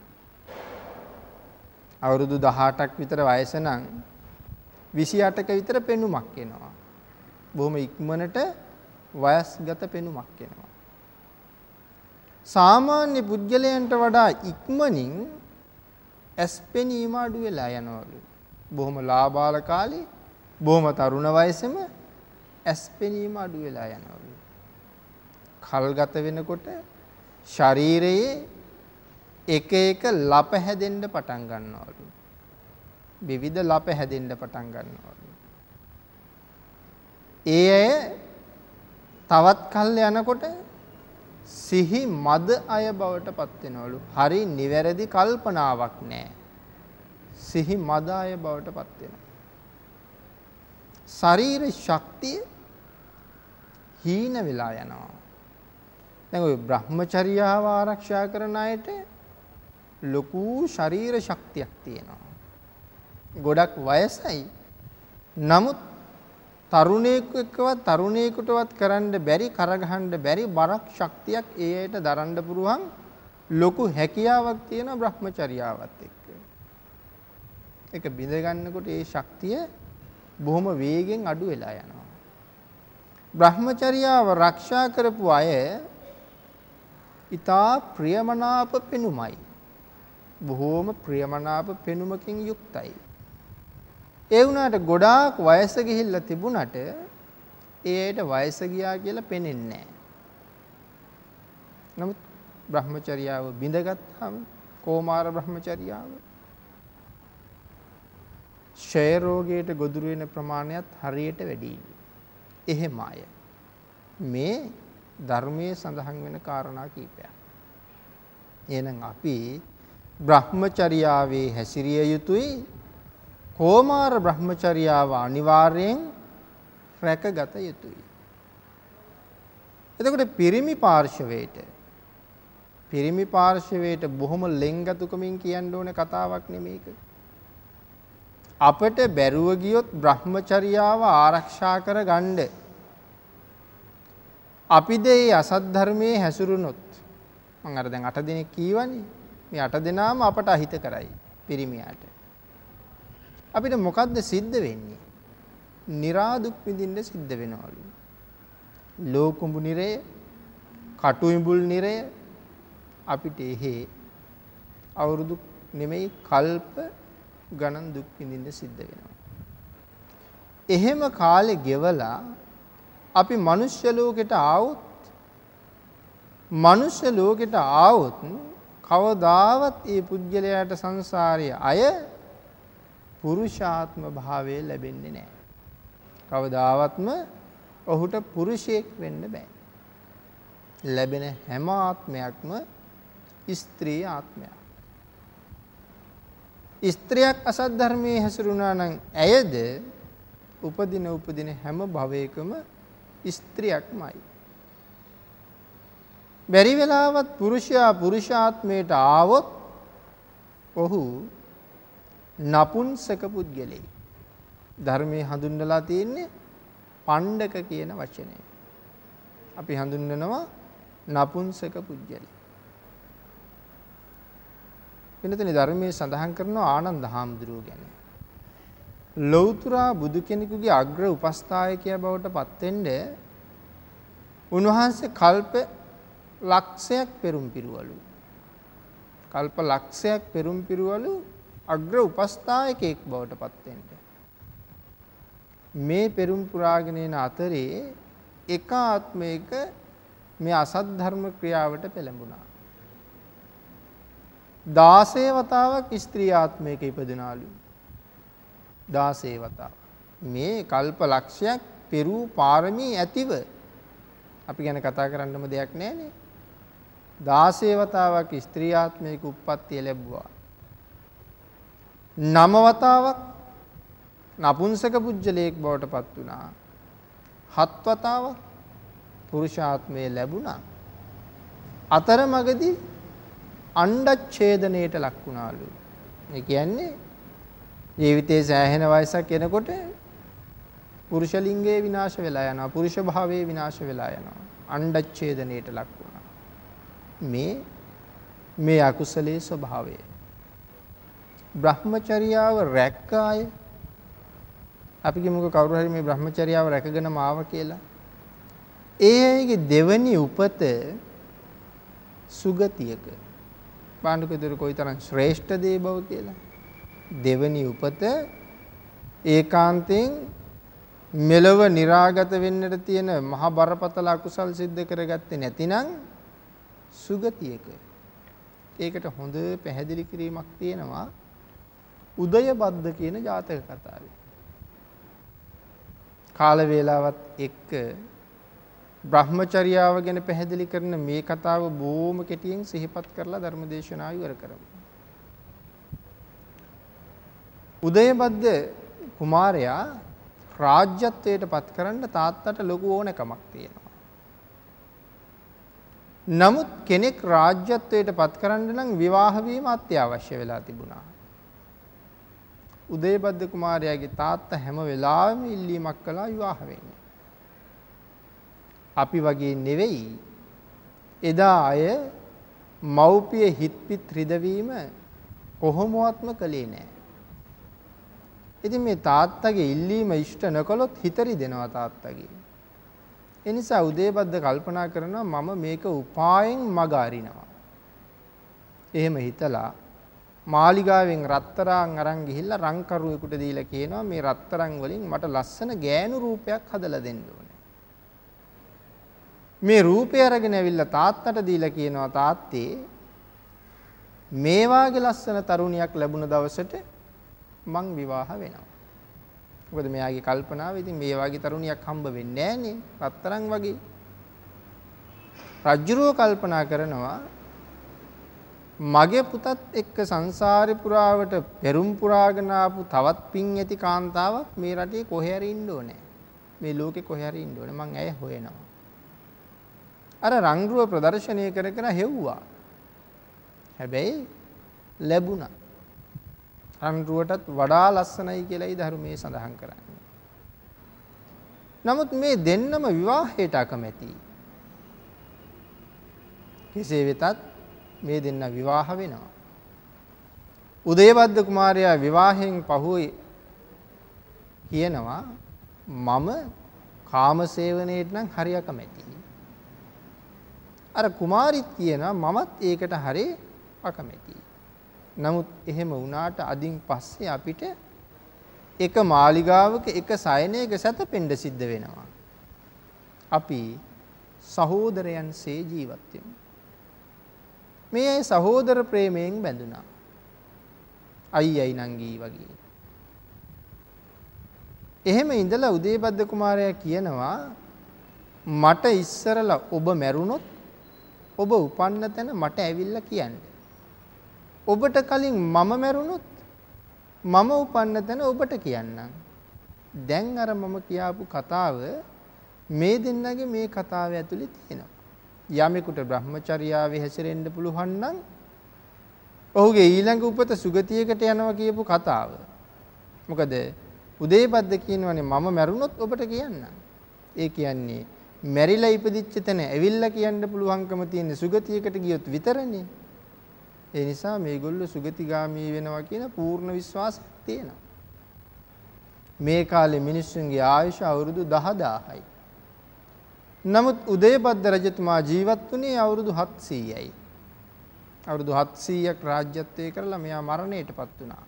අවුරුදු 18ක් විතර වයස නම් 28ක විතර පෙනුමක් එනවා. බොහොම ඉක්මනට වයස්ගත පෙනුමක් එනවා. සාමාන්‍ය පුද්ගලයන්ට වඩා ඉක්මනින් ඇස් පෙනීම අඩු වෙලා යනවලු. බොහොම ලාබාල කාලේ බොහොම තරුණ වයසෙම ඇස් පෙනීම අඩු වෙලා යනවලු. කල්ගත වෙනකොට ශරීරයේ එක එක ලප හැදෙන්න පටන් ගන්නවලු. විවිධ ලප හැදෙන්න පටන් ගන්නවලු. ඒ අය තවත් කල් යනකොට සිහි මද අය බවට පත් වෙනවලු. හරි නිවැරදි කල්පනාවක් නැහැ. සිහි මද අය බවට පත් වෙනවා. ශරීර ශක්තිය හීන වෙලා යනවා. දැන් ওই Brahmacharyaව ආරක්ෂා කරන අයට ලොකු ශරීර ශක්තියක් තියෙනවා. ගොඩක් වයසයි. නමුත් තරුණයෙකු එක්කවත් තරුණයෙකුටවත් කරන්න බැරි කරගහන්න බැරි බරක් ශක්තියක් ඒ ඇයට දරන්න පුරුවන් ලොකු හැකියාවක් තියෙන Brahmacharyaවත් එක්ක. ඒක බිඳ ගන්නකොට ඒ ශක්තිය බොහොම වේගෙන් අඩු වෙලා යනවා. Brahmacharyaව ආරක්ෂා කරපු අය ඊතා ප්‍රියමනාප පෙනුමයි. බොහෝම ප්‍රියමනාප පෙනුමකින් යුක්තයි. ඒ වුණාට ගොඩාක් වයස ගිහිල්ලා තිබුණට ඒ ඇයට වයස ගියා කියලා පෙනෙන්නේ නැහැ. නමුත් Brahmacharyaව බිඳගත්තාම කෝමාර Brahmacharyaව ක්ෂය රෝගයට ගොදුරු වෙන ප්‍රමාණයත් හරියට වැඩි. එහෙම අය මේ ධර්මයේ සඳහන් වෙන කාරණා කීපයක්. එහෙනම් අපි බ්‍රහ්මචර්යාවේ හැසිරිය යුතුයි. කෝමාර බ්‍රහ්මචර්යාව අනිවාර්යෙන් රැකගත යුතුයි. එතකොට පිරිමි පාර්ශවයට පිරිමි පාර්ශවයට බොහොම ලෙන්ගතුකමින් කියන්න ඕනේ කතාවක් නෙමේක. අපට බැරුව ගියොත් බ්‍රහ්මචර්යාව ආරක්ෂා කර ගන්න. අපි දෙයි අසත් ධර්මයේ හැසිරුණොත් මම අර දැන් 8 දිනක් කීවනේ. මේ 8 දෙනාම අපට අහිත කරයි පිරිමියාට. අපිට මොකද්ද සිද්ධ වෙන්නේ? निराදුක් විඳින්න සිද්ධ වෙනවලු. ලෝකුඹු නිරය, කටුයිඹුල් නිරය අපිට එහෙ අවුරුදු නෙමෙයි කල්ප ගණන් දුක් විඳින්න සිද්ධ වෙනවා. එහෙම කාලේ ගෙවලා අපි මනුෂ්‍ය ලෝකෙට ආවොත් මනුෂ්‍ය ලෝකෙට ආවොත් කවදාවත් ඒ පුද්ගලයාට සංසාරයේ අය පුරුෂාත්ම භාවය ලැබෙන්නේ නැහැ. කවදාවත්ම ඔහුට පුරුෂයෙක් වෙන්න බෑ. ලැබෙන හැම ආත්මයක්ම ස්ත්‍රී ආත්මයක්. ස්ත්‍රියක් අසත් ධර්මයේ හැසිරුණා නම් ඇයද උපදින උපදින හැම භවයකම ස්ත්‍රියක්මයි. බැරි වෙලාවත් පුරුෂයා පුරුෂාත්මයට ආවොත් ඔහු නපුංසක පුද්ගලෙයි. ධර්මයේ හඳුන්වලා තියෙන්නේ පණ්ඩක කියන වචනය. අපි හඳුන්වනවා නපුංසක පුද්ගලෙයි. වෙනතනි ධර්මයේ සඳහන් කරනවා ආනන්ද හාමුදුරුව ගැන. ලෞතුරා බුදු කෙනෙකුගේ අග්‍ර උපස්ථායකයා බවට පත් වෙන්න උන්වහන්සේ කල්ප ලක්ෂයක් පෙරම් පිරුවලු. කල්ප ලක්ෂයක් පෙරම් පිරුවලු අග්‍ර උපස්ථායකයෙක් බවට පත් වෙන්න. මේ පෙරම් පුරාගෙන යන අතරේ එක ආත්මයක මේ අසත් ධර්ම ක්‍රියාවට පෙළඹුණා. 16 වතාවක් ස්ත්‍රී ආත්මයක ඉපදුනාලු. 16 වතාවක්. මේ කල්ප ලක්ෂයක් පෙරූ පාරමී ඇතිව අපි ගැන කතා කරන්නම දෙයක් නැහැනේ. 16 වතාවක් ස්ත්‍රී ආත්මයක උප්පත්තිය ලැබුවා. නම වතාවක් නපුංසක පුජ්‍යලයක් බවට පත් වුණා. හත් වතාවක් පුරුෂාත්මය ලැබුණා. අතරමඟදී අණ්ඩච්ඡේදනයට ලක් වුණාලු. ඒ කියන්නේ ජීවිතයේ සෑහෙන වයසක් එනකොට පුරුෂ ලිංගයේ විනාශ වෙලා යනවා. පුරුෂ භාවයේ විනාශ වෙලා යනවා. අණ්ඩච්ඡේදනයට ලක් වුණා. මේ මේ අකුසලයේ ස්වභාවය. බ්‍රහ්මචර්යාව රැක්කාය අපි කිමුක කවුරු හරි මේ බ්‍රහ්මචර්යාව රැකගෙන මාව කියලා. ඒ අයගේ දෙවනි උපත සුගතියක පාණ්ඩුකේතර කොයිතරම් ශ්‍රේෂ්ඨ දේ බව කියලා. දෙවනි උපත ඒකාන්තයෙන් මෙලව निराගත වෙන්නට තියෙන මහ බරපතල අකුසල් සිද්ධ කරගත්තේ නැතිනම් සුගතියක. ඒකට හොඳ පැහැදිලි කිරීමක් තියෙනවා උදයබද්ද කියන ජාතක කතාවේ. කාල වේලාවත් එක්ක බ්‍රහ්මචර්යාව ගැන පැහැදිලි කරන මේ කතාව බොහොම කෙටියෙන් සිහිපත් කරලා ධර්මදේශනා ඉවර කරමු. උදයබද්ද කුමාරයා රාජ්‍යත්වයට පත් කරන්න තාත්තට ලොකු ඕනකමක් තියෙනවා. නමුත් කෙනෙක් රාජ්‍යත්වයට පත් කරන්න නම් විවාහ වීම අත්‍යවශ්‍ය වෙලා තිබුණා. උදයබද්ද කුමාරයාගේ තාත්තා හැම වෙලාවෙම ඉල්ලීමක් කළා විවාහ වෙන්න. අපි වගේ නෙවෙයි එදා අය මව්පිය හිත්පිත් රිදවීම කොහොමවත්ම කළේ නෑ. ඉතින් මේ තාත්තගේ ඉල්ලීම ඉෂ්ට නොකළොත් හිත රිදෙනවා තාත්තගේ. ඒ නිසා උදේබද්ද කල්පනා කරනවා මම මේක උපායෙන් මග අරිනවා. එහෙම හිතලා මාලිගාවෙන් රත්තරන් අරන් ගිහිල්ලා රංකරුවෙකුට දීලා කියනවා මේ රත්තරන් වලින් මට ලස්සන ගෑනු රූපයක් හදලා දෙන්න ඕනේ. මේ රූපය අරගෙන ඇවිල්ලා තාත්තට දීලා කියනවා තාත්තේ මේ වාගේ ලස්සන තරුණියක් ලැබුණ දවසට මං විවාහ වෙනවා. මොකද මෙයාගේ කල්පනාව ඉතින් මේ වාගේ තරුණියක් හම්බ වෙන්නේ නැහනේ. රත්තරන් වගේ. රජ්ජුරුව කල්පනා කරනවා මගේ පුතත් එක්ක සංසාරේ පුරාවට පෙරුම් පුරාගෙන ආපු තවත් පින් ඇති කාන්තාවක් මේ රටේ කොහේ හරි ඉන්න ඕනේ. මේ ලෝකේ කොහේ හරි ඉන්න ඕනේ. මං ඇය හොයනවා. අර රංගුව ප්‍රදර්ශනය කර කර හෙව්වා. හැබැයි ලැබුණා. රංගුවටත් වඩා ලස්සනයි කියලායි ධර්මයේ සඳහන් කරන්නේ. නමුත් මේ දෙන්නම විවාහයට අකමැතියි. කෙසේ වෙතත් මේ දෙන්න විවාහ වෙනවා. උදේවද්ද කුමාරයා විවාහයෙන් පහුවේ කියනවා මම කාමසේවනයේට නම් හරි අකමැතියි. අර කුමාරිත් කියනවා මමත් ඒකට හරි අකමැතියි. නමුත් එහෙම වුණාට අදින් පස්සේ අපිට එක මාලිගාවක එක සයනයක සැතපෙන්න සිද්ධ වෙනවා. අපි සහෝදරයන්සේ ජීවත් වෙමු. මේ අය සහෝදර ප්‍රේමයෙන් බැඳුනා. අයියයි නංගී වගේ. එහෙම ඉඳලා උදේබද්ද කුමාරයා කියනවා මට ඉස්සරලා ඔබ මැරුණොත් ඔබ උපන්න තැන මට ඇවිල්ලා කියන්න. ඔබට කලින් මම මැරුණොත් මම උපන්න තැන ඔබට කියන්නම්. දැන් අර මම කියාපු කතාව මේ දෙන්නගේ මේ කතාව ඇතුලේ තියෙනවා. යමෙකුට Brahmacharyaවේ හැසිරෙන්න පුළුවන් නම් ඔහුගේ ඊළඟ උපත සුගතියකට යනවා කියපු කතාව. මොකද උදේපද්ද කියනවනේ මම මැරුණොත් ඔබට කියන්නම්. ඒ කියන්නේ මැරිලා ඉපදිච්ච තැන ඇවිල්ලා කියන්න පුළුවන්කම තියෙන සුගතියකට ගියොත් විතරනේ. ඒ නිසා මේගොල්ලෝ සුගතිගාමී වෙනවා කියන පූර්ණ විශ්වාසයක් තියෙනවා. මේ කාලේ මිනිස්සුන්ගේ ආයුෂ අවුරුදු 10000යි. නමුත් උදේබද්ද රජතුමා ජීවත් වුණේ අවුරුදු 700යි. අවුරුදු 700ක් රාජ්‍යත්වය කරලා මෙයා මරණයටපත් වුණා.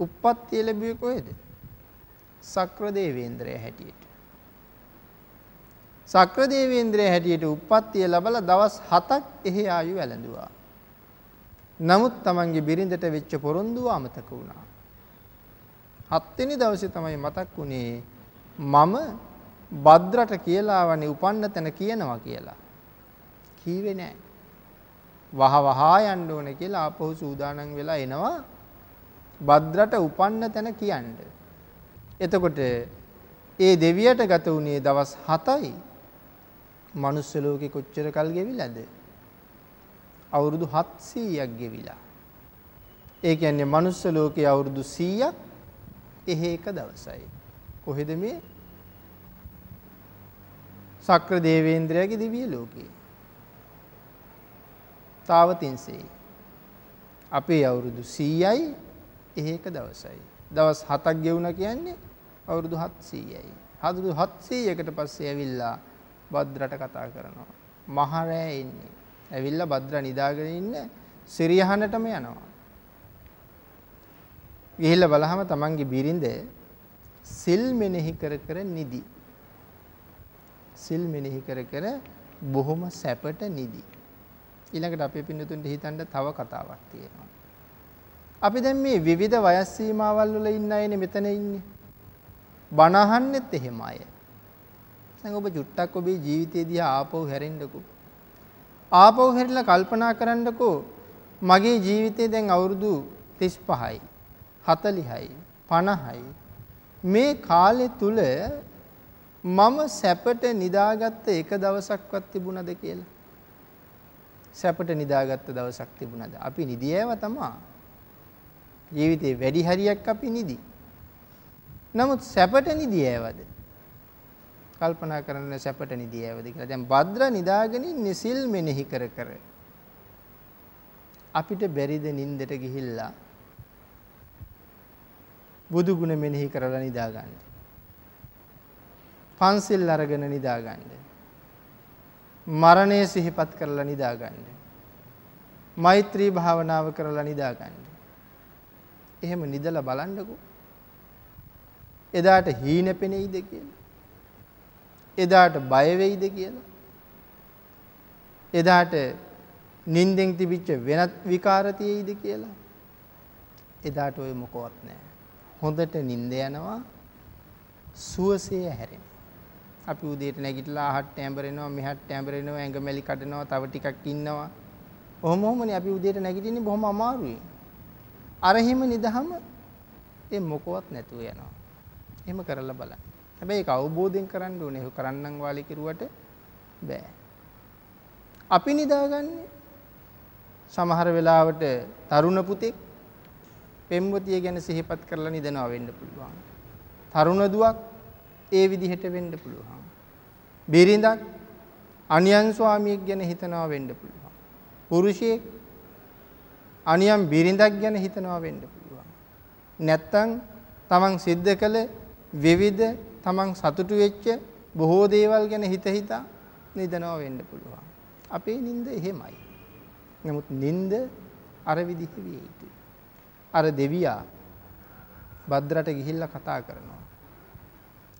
උප්පත්තිය ලැබුවේ කොහෙද? සක්‍ර දේවේන්ද්‍රය හැටියට. සක්‍ර දේවේන්ද්‍රය හැටියට උප්පත්තිය ලැබලා දවස් 7ක් එහි ආයු වැළඳුවා. නමුත් Tamange බිරිඳට වෙච්ච පොරොන්දුව අමතක වුණා. හත්වෙනි දවසේ තමයි මතක් වුණේ මම භද්‍රට කියලා වනේ උපන්න තැන කියනවා කියලා. කීවේ නෑ. වහ වහා යන්න ඕනේ කියලා ආපහු සූදානම් වෙලා එනවා භද්‍රට උපන්න තැන කියන්න. එතකොට ඒ දෙවියට ගත වුණේ දවස් 7යි. මනුස්ස ලෝකේ කොච්චර කල් ගෙවිලාද? අවුරුදු 700ක් ගෙවිලා. ඒ කියන්නේ මනුස්ස ලෝකේ අවුරුදු 100ක් එහෙ එක දවසයි. කොහෙද මේ සක්‍ර දේවේන්ද්‍රයාගේ දිව්‍ය ලෝකේ. තාවතින්සේ. අපේ අවුරුදු 100යි එහෙක දවසයි. දවස් 7ක් ගෙවුණා කියන්නේ අවුරුදු 700යි. අවුරුදු 700කට පස්සේ ඇවිල්ලා භද්‍රට කතා කරනවා. මහරෑ ඉන්නේ. ඇවිල්ලා භද්‍ර නිදාගෙන ඉන්න සිරියහනටම යනවා. ගිහිල්ලා බලහම තමන්ගේ බිරිඳ සිල් මෙනෙහි කර කර නිදි. සිල් මෙනෙහි කර කර බොහොම සැපට නිදි. ඊළඟට අපේ පින්නතුන්ට හිතන්න තව කතාවක් තියෙනවා. අපි දැන් මේ විවිධ වයස් සීමාවල් වල ඉන්න අයනේ මෙතන ඉන්නේ. බණ අහන්නෙත් එහෙම අය. දැන් ඔබ චුට්ටක් ඔබේ ජීවිතේදී ආපහු හැරෙන්නකෝ. ආපහු හැරිලා කල්පනා කරන්නකෝ මගේ ජීවිතේ දැන් අවුරුදු 35යි 40යි 50යි මේ කාලේ තුල මම සැපට නිදාගත්ත එක දවසක්වත් තිබුණද කියලා. සැපට නිදාගත්ත දවසක් තිබුණද? අපි නිදියව තමා. ජීවිතේ වැඩි හරියක් අපි නිදි. නමුත් සැපට නිදියවද? කල්පනා කරන්න සැපට නිදියවද කියලා. දැන් භද්‍ර නිදාගෙන ඉන්නේ සිල් මෙනෙහි කර කර. අපිට බැරිද නින්දට ගිහිල්ලා බුදු ගුණ මෙනෙහි කරලා නිදා ගන්න. පන්සිල් අරගෙන නිදා ගන්න. මරණය සිහිපත් කරලා නිදා ගන්න. මෛත්‍රී භාවනාව කරලා නිදා ගන්න. එහෙම නිදලා බලන්නකෝ. එදාට හීන පෙනෙයිද කියලා. එදාට බය වෙයිද කියලා. එදාට නින්දෙන් තිබිච්ච වෙනත් විකාර තියෙයිද කියලා. එදාට ඔය මොකවත් නැහැ. හොඳට නිින්ද යනවා සුවසේ හැරෙනවා. අපි උදේට නැගිටලා අහට ඇඹරෙනවා මෙහාට ඇඹරෙනවා ඇඟ මැලි කඩනවා තව ටිකක් ඉන්නවා. ඔහොම ඔහොමනේ අපි උදේට නැගිටින්නේ බොහොම අමාරුයි. අර හිම නිදහම ඒ මොකවත් නැතුව යනවා. එහෙම කරලා බලන්න. හැබැයි ඒක අවබෝධයෙන් කරන්න ඕනේ. ඒක කරන්නම් වාලේ කිරුවට බෑ. අපි නිදාගන්නේ සමහර වෙලාවට තරුණ පුතෙක් පෙම්වතිය ගැන සිහිපත් කරලා නිදනවා වෙන්න පුළුවන්. තරුණ දුවක් ඒ විදිහට වෙන්න පුළුවන්. බිරිඳක් අනියන් ස්වාමියෙක් ගැන හිතනවා වෙන්න පුළුවන්. පුරුෂයෙක් අනියම් බිරිඳක් ගැන හිතනවා වෙන්න පුළුවන්. නැත්තම් තමන් සිද්ධ කළ විවිධ තමන් සතුටු වෙච්ච බොහෝ දේවල් ගැන හිත හිතා නිදනවා වෙන්න පුළුවන්. අපේ නිින්ද එහෙමයි. නමුත් නිින්ද අර විදිහ විය යුතුයි. අර දෙවියා භද්‍රට ගිහිල්ලා කතා කරනවා.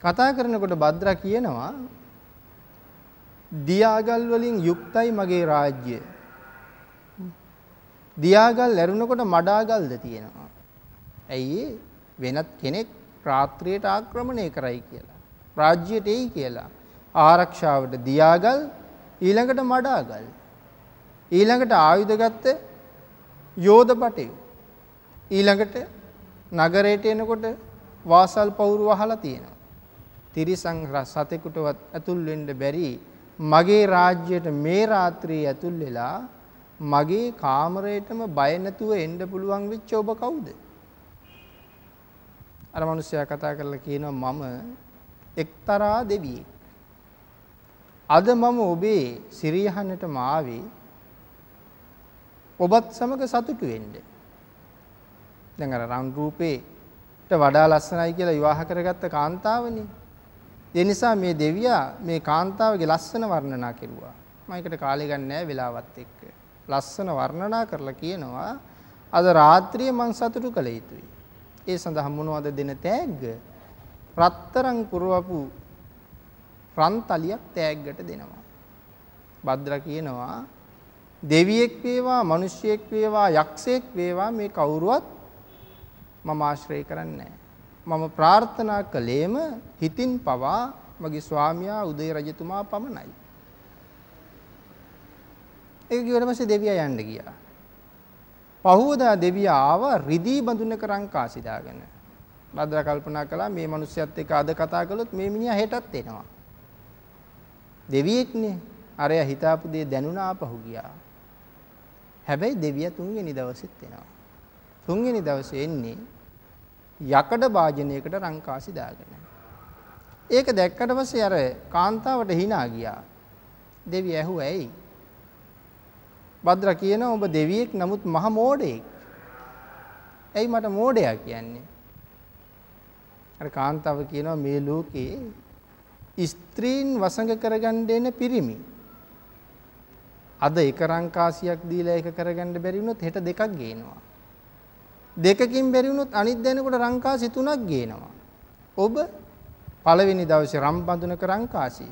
කතා කරනකොට භද්‍රා කියනවා දියාගල් වලින් යුක්තයි මගේ රාජ්‍යය. දියාගල් ඇරුණකොට මඩාගල්ද තියෙනවා. ඇයි වෙනත් කෙනෙක් රාත්‍රියට ආක්‍රමණය කරයි කියලා. රාජ්‍යයට එයි කියලා. ආරක්ෂාවට දියාගල් ඊළඟට මඩාගල්. ඊළඟට ආයුධ ගත්ත යෝධ බටයු. ඊළඟට නගරයට එනකොට වාසල් පවුරු වහලා තියෙනවා. තිරිසං සතෙකුටවත් ඇතුල් වෙන්න බැරි මගේ රාජ්‍යයට මේ රාත්‍රියේ ඇතුල් වෙලා මගේ කාමරයටම බය නැතුව එන්න පුළුවන් වෙච්ච ඔබ කවුද? අර මිනිස්සයා කතා කරලා කියනවා මම එක්තරා දෙවියෙක්. අද මම ඔබේ සිරියහනටම ආවේ ඔබත් සමග සතුටු වෙන්න. දැන් අර රන් රූපේට වඩා ලස්සනයි කියලා විවාහ කරගත්ත කාන්තාවනේ. ඒ නිසා මේ දෙවියා මේ කාන්තාවගේ ලස්සන වර්ණනා කෙරුවා. මම ඒකට කාලය ගන්න නැහැ වෙලාවත් එක්ක. ලස්සන වර්ණනා කරලා කියනවා අද රාත්‍රියේ මං සතුටු කළ යුතුයි. ඒ සඳහා මොනවද දෙන තෑග්ග? රත්තරන් පුරවපු රන් තලියක් තෑග්ගට දෙනවා. භද්‍ර කියනවා දෙවියෙක් වේවා, මිනිසියෙක් වේවා, යක්ෂයෙක් වේවා මේ කවුරුවත් මම ආශ්‍රය කරන්නේ මම ප්‍රාර්ථනා කළේම හිතින් පවා මගේ ස්වාමියා උදේ රජතුමා පමණයි. ඒක කිව්වට පස්සේ දෙවියා යන්න ගියා. පහුවදා දෙවියා ආවා රිදී බඳුනක රංකා සිදාගෙන. භද්‍ර කල්පනා කළා මේ මිනිස්සයත් එක්ක අද කතා කළොත් මේ මිනිහා හෙටත් එනවා. දෙවියෙක්නේ. අරයා හිතාපු දේ දැනුණා ආපහු ගියා. හැබැයි දෙවියා තුන්වෙනි දවසෙත් එනවා. තුන්වෙනි දවසේ එන්නේ යකඩ වාජනයකට රංකාසි දාගෙන. ඒක දැක්කට පස්සේ අර කාන්තාවට hina ගියා. දෙවිය ඇහුවා ඇයි? භද්‍ර කියනවා ඔබ දෙවියෙක් නමුත් මහ මෝඩයෙක්. ඇයි මට මෝඩයා කියන්නේ? අර කාන්තාව කියනවා මේ ලෝකේ ස්ත්‍රීන් වසඟ කරගන්න එන පිරිමි. අද එක රංකාසියක් දීලා ඒක කරගන්න බැරි වුණොත් හෙට දෙකක් ගේනවා. දෙකකින් බැරි වුණොත් අනිත් දෙනකොට රංකාසි තුනක් ගේනවා. ඔබ පළවෙනි දවසේ රම් බඳුනක රංකාසි,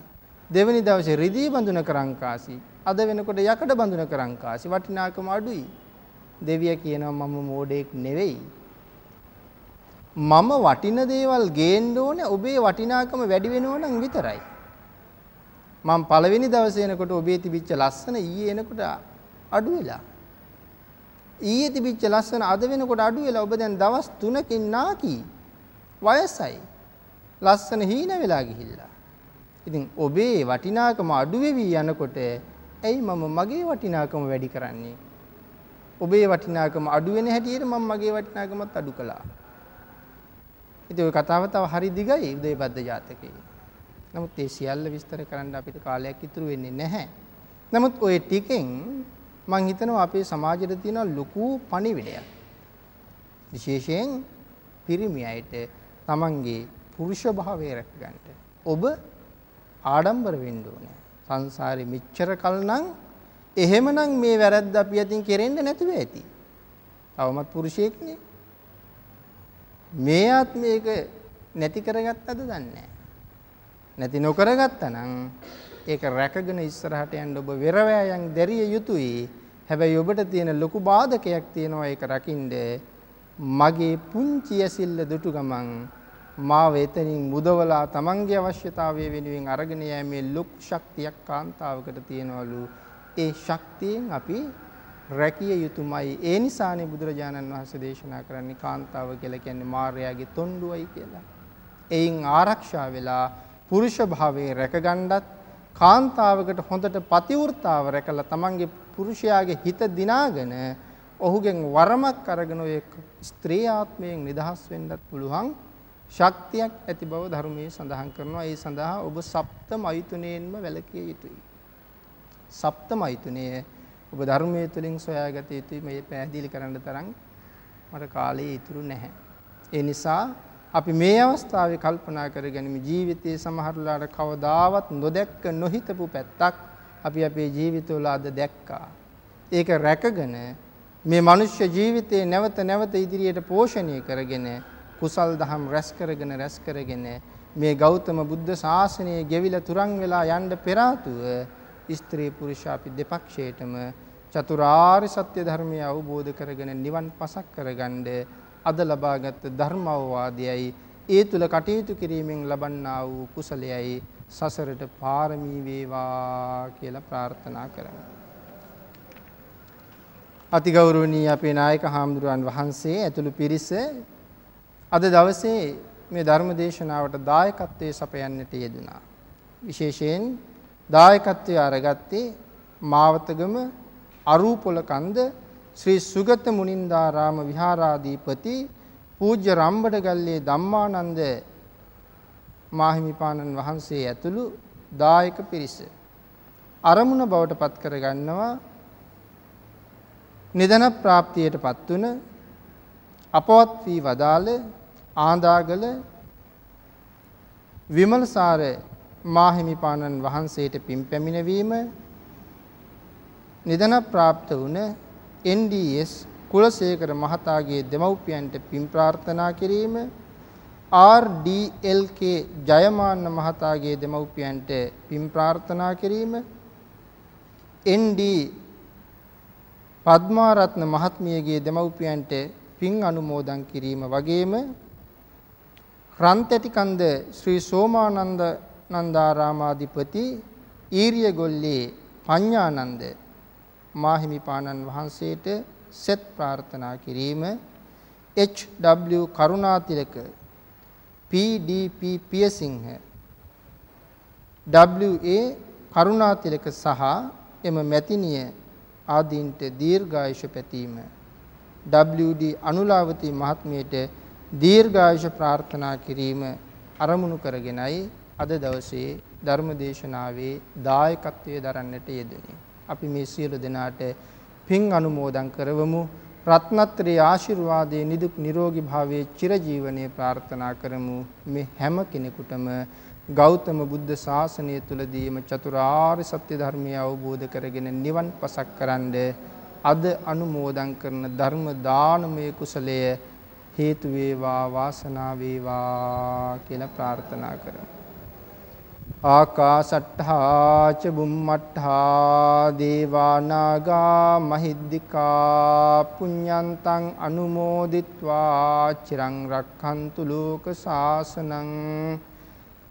දෙවෙනි දවසේ රිදී බඳුනක රංකාසි, අද වෙනකොට යකඩ බඳුනක රංකාසි වටිනාකම අඩුයි. දෙවිය කියනවා මම මෝඩෙක් නෙවෙයි. මම වටින දේවල් ගේන්න ඕනේ ඔබේ වටිනාකම වැඩි වෙනවා නම් විතරයි. මම පළවෙනි දවසේ එනකොට ඔබේ තිබිච්ච ලස්සන ඊයේ එනකොට අඩු වෙලා. ඊයේ තිබිච්ච ලස්සන අද වෙනකොට අඩු වෙලා ඔබ දැන් දවස් 3කින් නාකි. වයසයි. ලස්සන හීන වෙලා ගිහිල්ලා. ඉතින් ඔබේ වටිනාකම අඩු වෙවි යනකොට ඇයි මම මගේ වටිනාකම වැඩි කරන්නේ? ඔබේ වටිනාකම අඩු වෙන හැටියට මම මගේ වටිනාකමත් අඩු කළා. ඉතින් ওই කතාව තව හරි දිගයි උදේබද්ද ජාතකයේ. නමුත් ඒ සියල්ල විස්තර කරන්න අපිට කාලයක් ඉතුරු වෙන්නේ නැහැ. නමුත් ওই ටිකෙන් මම හිතනවා අපේ සමාජයට තියෙන ලොකු පණිවිඩයක්. විශේෂයෙන් පිරිමි අයට තමන්ගේ පුරුෂ භාවය රැකගන්න. ඔබ ආඩම්බර වෙන්න ඕනේ. සංසාරේ මෙච්චර කල් නම් එහෙමනම් මේ වැරද්ද අපි අතින් කෙරෙන්න නැතුව ඇති. අවමත් පුරුෂයෙක්නේ. මේ ආත්මයක නැති කරගත්තද දන්නේ නැති නොකරගත්තා නම් ඒක රැකගෙන ඉස්සරහට යන්න ඔබ වෙරවැයන් දැරිය යුතුයි. හැබැයි ඔබට තියෙන ලොකු බාධකයක් තියෙනවා ඒක රකින්න. මගේ පුංචි ඇසිල්ල දුටු ගමන් මා වේතනින් මුදවලා තමන්ගේ අවශ්‍යතාවය වෙනුවෙන් අරගෙන යෑමේ ලොකු ශක්තියක් කාන්තාවකට තියෙනවලු. ඒ ශක්තියෙන් අපි රැකිය යුතුමයි. ඒ නිසානේ බුදුරජාණන් වහන්සේ දේශනා කරන්නේ කාන්තාව කියලා කියන්නේ මාර්යාගේ තොණ්ඩුවයි කියලා. එයින් ආරක්ෂා වෙලා පුරුෂ භාවයේ රැකගන්නත් කාන්තාවකට හොඳට පතිවෘතාව රැකලා තමන්ගේ පුරුෂයාගේ හිත දිනාගෙන ඔහුගෙන් වරමක් අරගෙන ඔය ස්ත්‍රී ආත්මයෙන් නිදහස් වෙන්නත් පුළුවන් ශක්තියක් ඇති බව ධර්මයේ සඳහන් කරනවා. ඒ සඳහා ඔබ සප්ත මෛතුනේන්ම වැළකිය යුතුයි. සප්ත මෛතුනයේ ඔබ ධර්මයේ තුලින් සොයාගත යුතුයි මේ පැහැදිලි කරන්න තරම් මට කාලය ඉතුරු නැහැ. ඒ නිසා අපි මේ අවස්ථාවේ කල්පනා කරගනිමු ජීවිතයේ සමහරලාට කවදාවත් නොදැක්ක නොහිතපු පැත්තක් අපි අපේ ජීවිතවල අද දැක්කා. ඒක රැකගෙන මේ මනුෂ්‍ය ජීවිතේ නැවත නැවත ඉදිරියට පෝෂණය කරගෙන කුසල් දහම් රැස් කරගෙන රැස් කරගෙන මේ ගෞතම බුද්ධ ශාසනය ගෙවිලා තුරන් වෙලා යන්න පෙර ස්ත්‍රී පුරුෂ අපි දෙපක්ෂයටම චතුරාර්ය සත්‍ය ධර්මය අවබෝධ කරගෙන නිවන් පසක් කරගන්න අද ලබාගත් ධර්ම අවවාදයයි ඒ තුල කටයුතු කිරීමෙන් ලබන්නා වූ කුසලයයි සසරට පාරමී වේවා කියලා ප්‍රාර්ථනා කරමු. අතිගෞරවනීය අපේ නායක හාමුදුරුවන් වහන්සේ ඇතුළු පිරිස අද දවසේ මේ ධර්ම දේශනාවට දායකත්වයේ සපයන්නට යෙදුනා. විශේෂයෙන් දායකත්වයේ අරගත්තේ මාවතගම අරූපොල කන්ද ශ්‍රී සුගත මුනින්දාරාම විහාරාධිපති පූජ්‍ය රම්බඩගල්ලේ ධම්මානන්ද මාහිමිපාණන් වහන්සේ ඇතුළු දායක පිරිස අරමුණ බවට පත් කරගන්නවා නිදන ප්‍රාප්තියට පත් වුණ අපවත් වී වදාළ ආන්දාගල විමලසාර මාහිමිපාණන් වහන්සේට පින් පැමිණවීම නිදන ප්‍රාප්ත වුණ NDS කුලසේකර මහතාගේ දෙමව්පියන්ට පින් ප්‍රාර්ථනා කිරීම RDLK ජයමාන්න මහතාගේ දෙමව්පියන්ට පින් ප්‍රාර්ථනා කිරීම ND පද්මාරත්න මහත්මියගේ දෙමව්පියන්ට පින් අනුමෝදන් කිරීම වගේම රන්තැටිකන්ද ශ්‍රී සෝමානන්ද නන්දාරාමාධිපති ඊරියගොල්ලේ පඤ්ඤානන්ද මාහිමිපාණන් වහන්සේට සෙත් ප්‍රාර්ථනා කිරීම H.W. Karunathilaka P.D.P. පියසිංහ W.A. Karunathilaka සහ එම මැතිනිය ආදීන්ට දීර්ඝායුෂ පැතීම WD අනුලාවති මහත්මියට දීර්ඝායුෂ ප්‍රාර්ථනා කිරීම අරමුණු කරගෙනයි අද දවසේ ධර්ම දේශනාවේ දායකත්වයේ දරන්නට යෙදුනේ. අපි මේ සියලු දෙනාට පින් අනුමෝදන් කරවමු. රත්නත්‍රයේ ආශිර්වාදයේ නිදුක් නිරෝගී භාවයේ චිරජීවනයේ ප්‍රාර්ථනා කරමු. මේ හැම කෙනෙකුටම ගෞතම බුද්ධ ශාසනය තුලදීම චතුරාර්ය සත්‍ය ධර්මය අවබෝධ කරගෙන නිවන් පසක් කරන්නේ අද අනුමෝදන් කරන ධර්ම දානමය කුසලය හේතු වේවා වාසනාව වේවා කියලා ප්‍රාර්ථනා කරමු. ආකාසට්ඨා ච බුම්මට්ඨා දේවා නාග මහිද්దికා පුඤ්ඤන්තං අනුමෝදිත්වා චිරං රක්ඛන්තු ලෝක සාසනං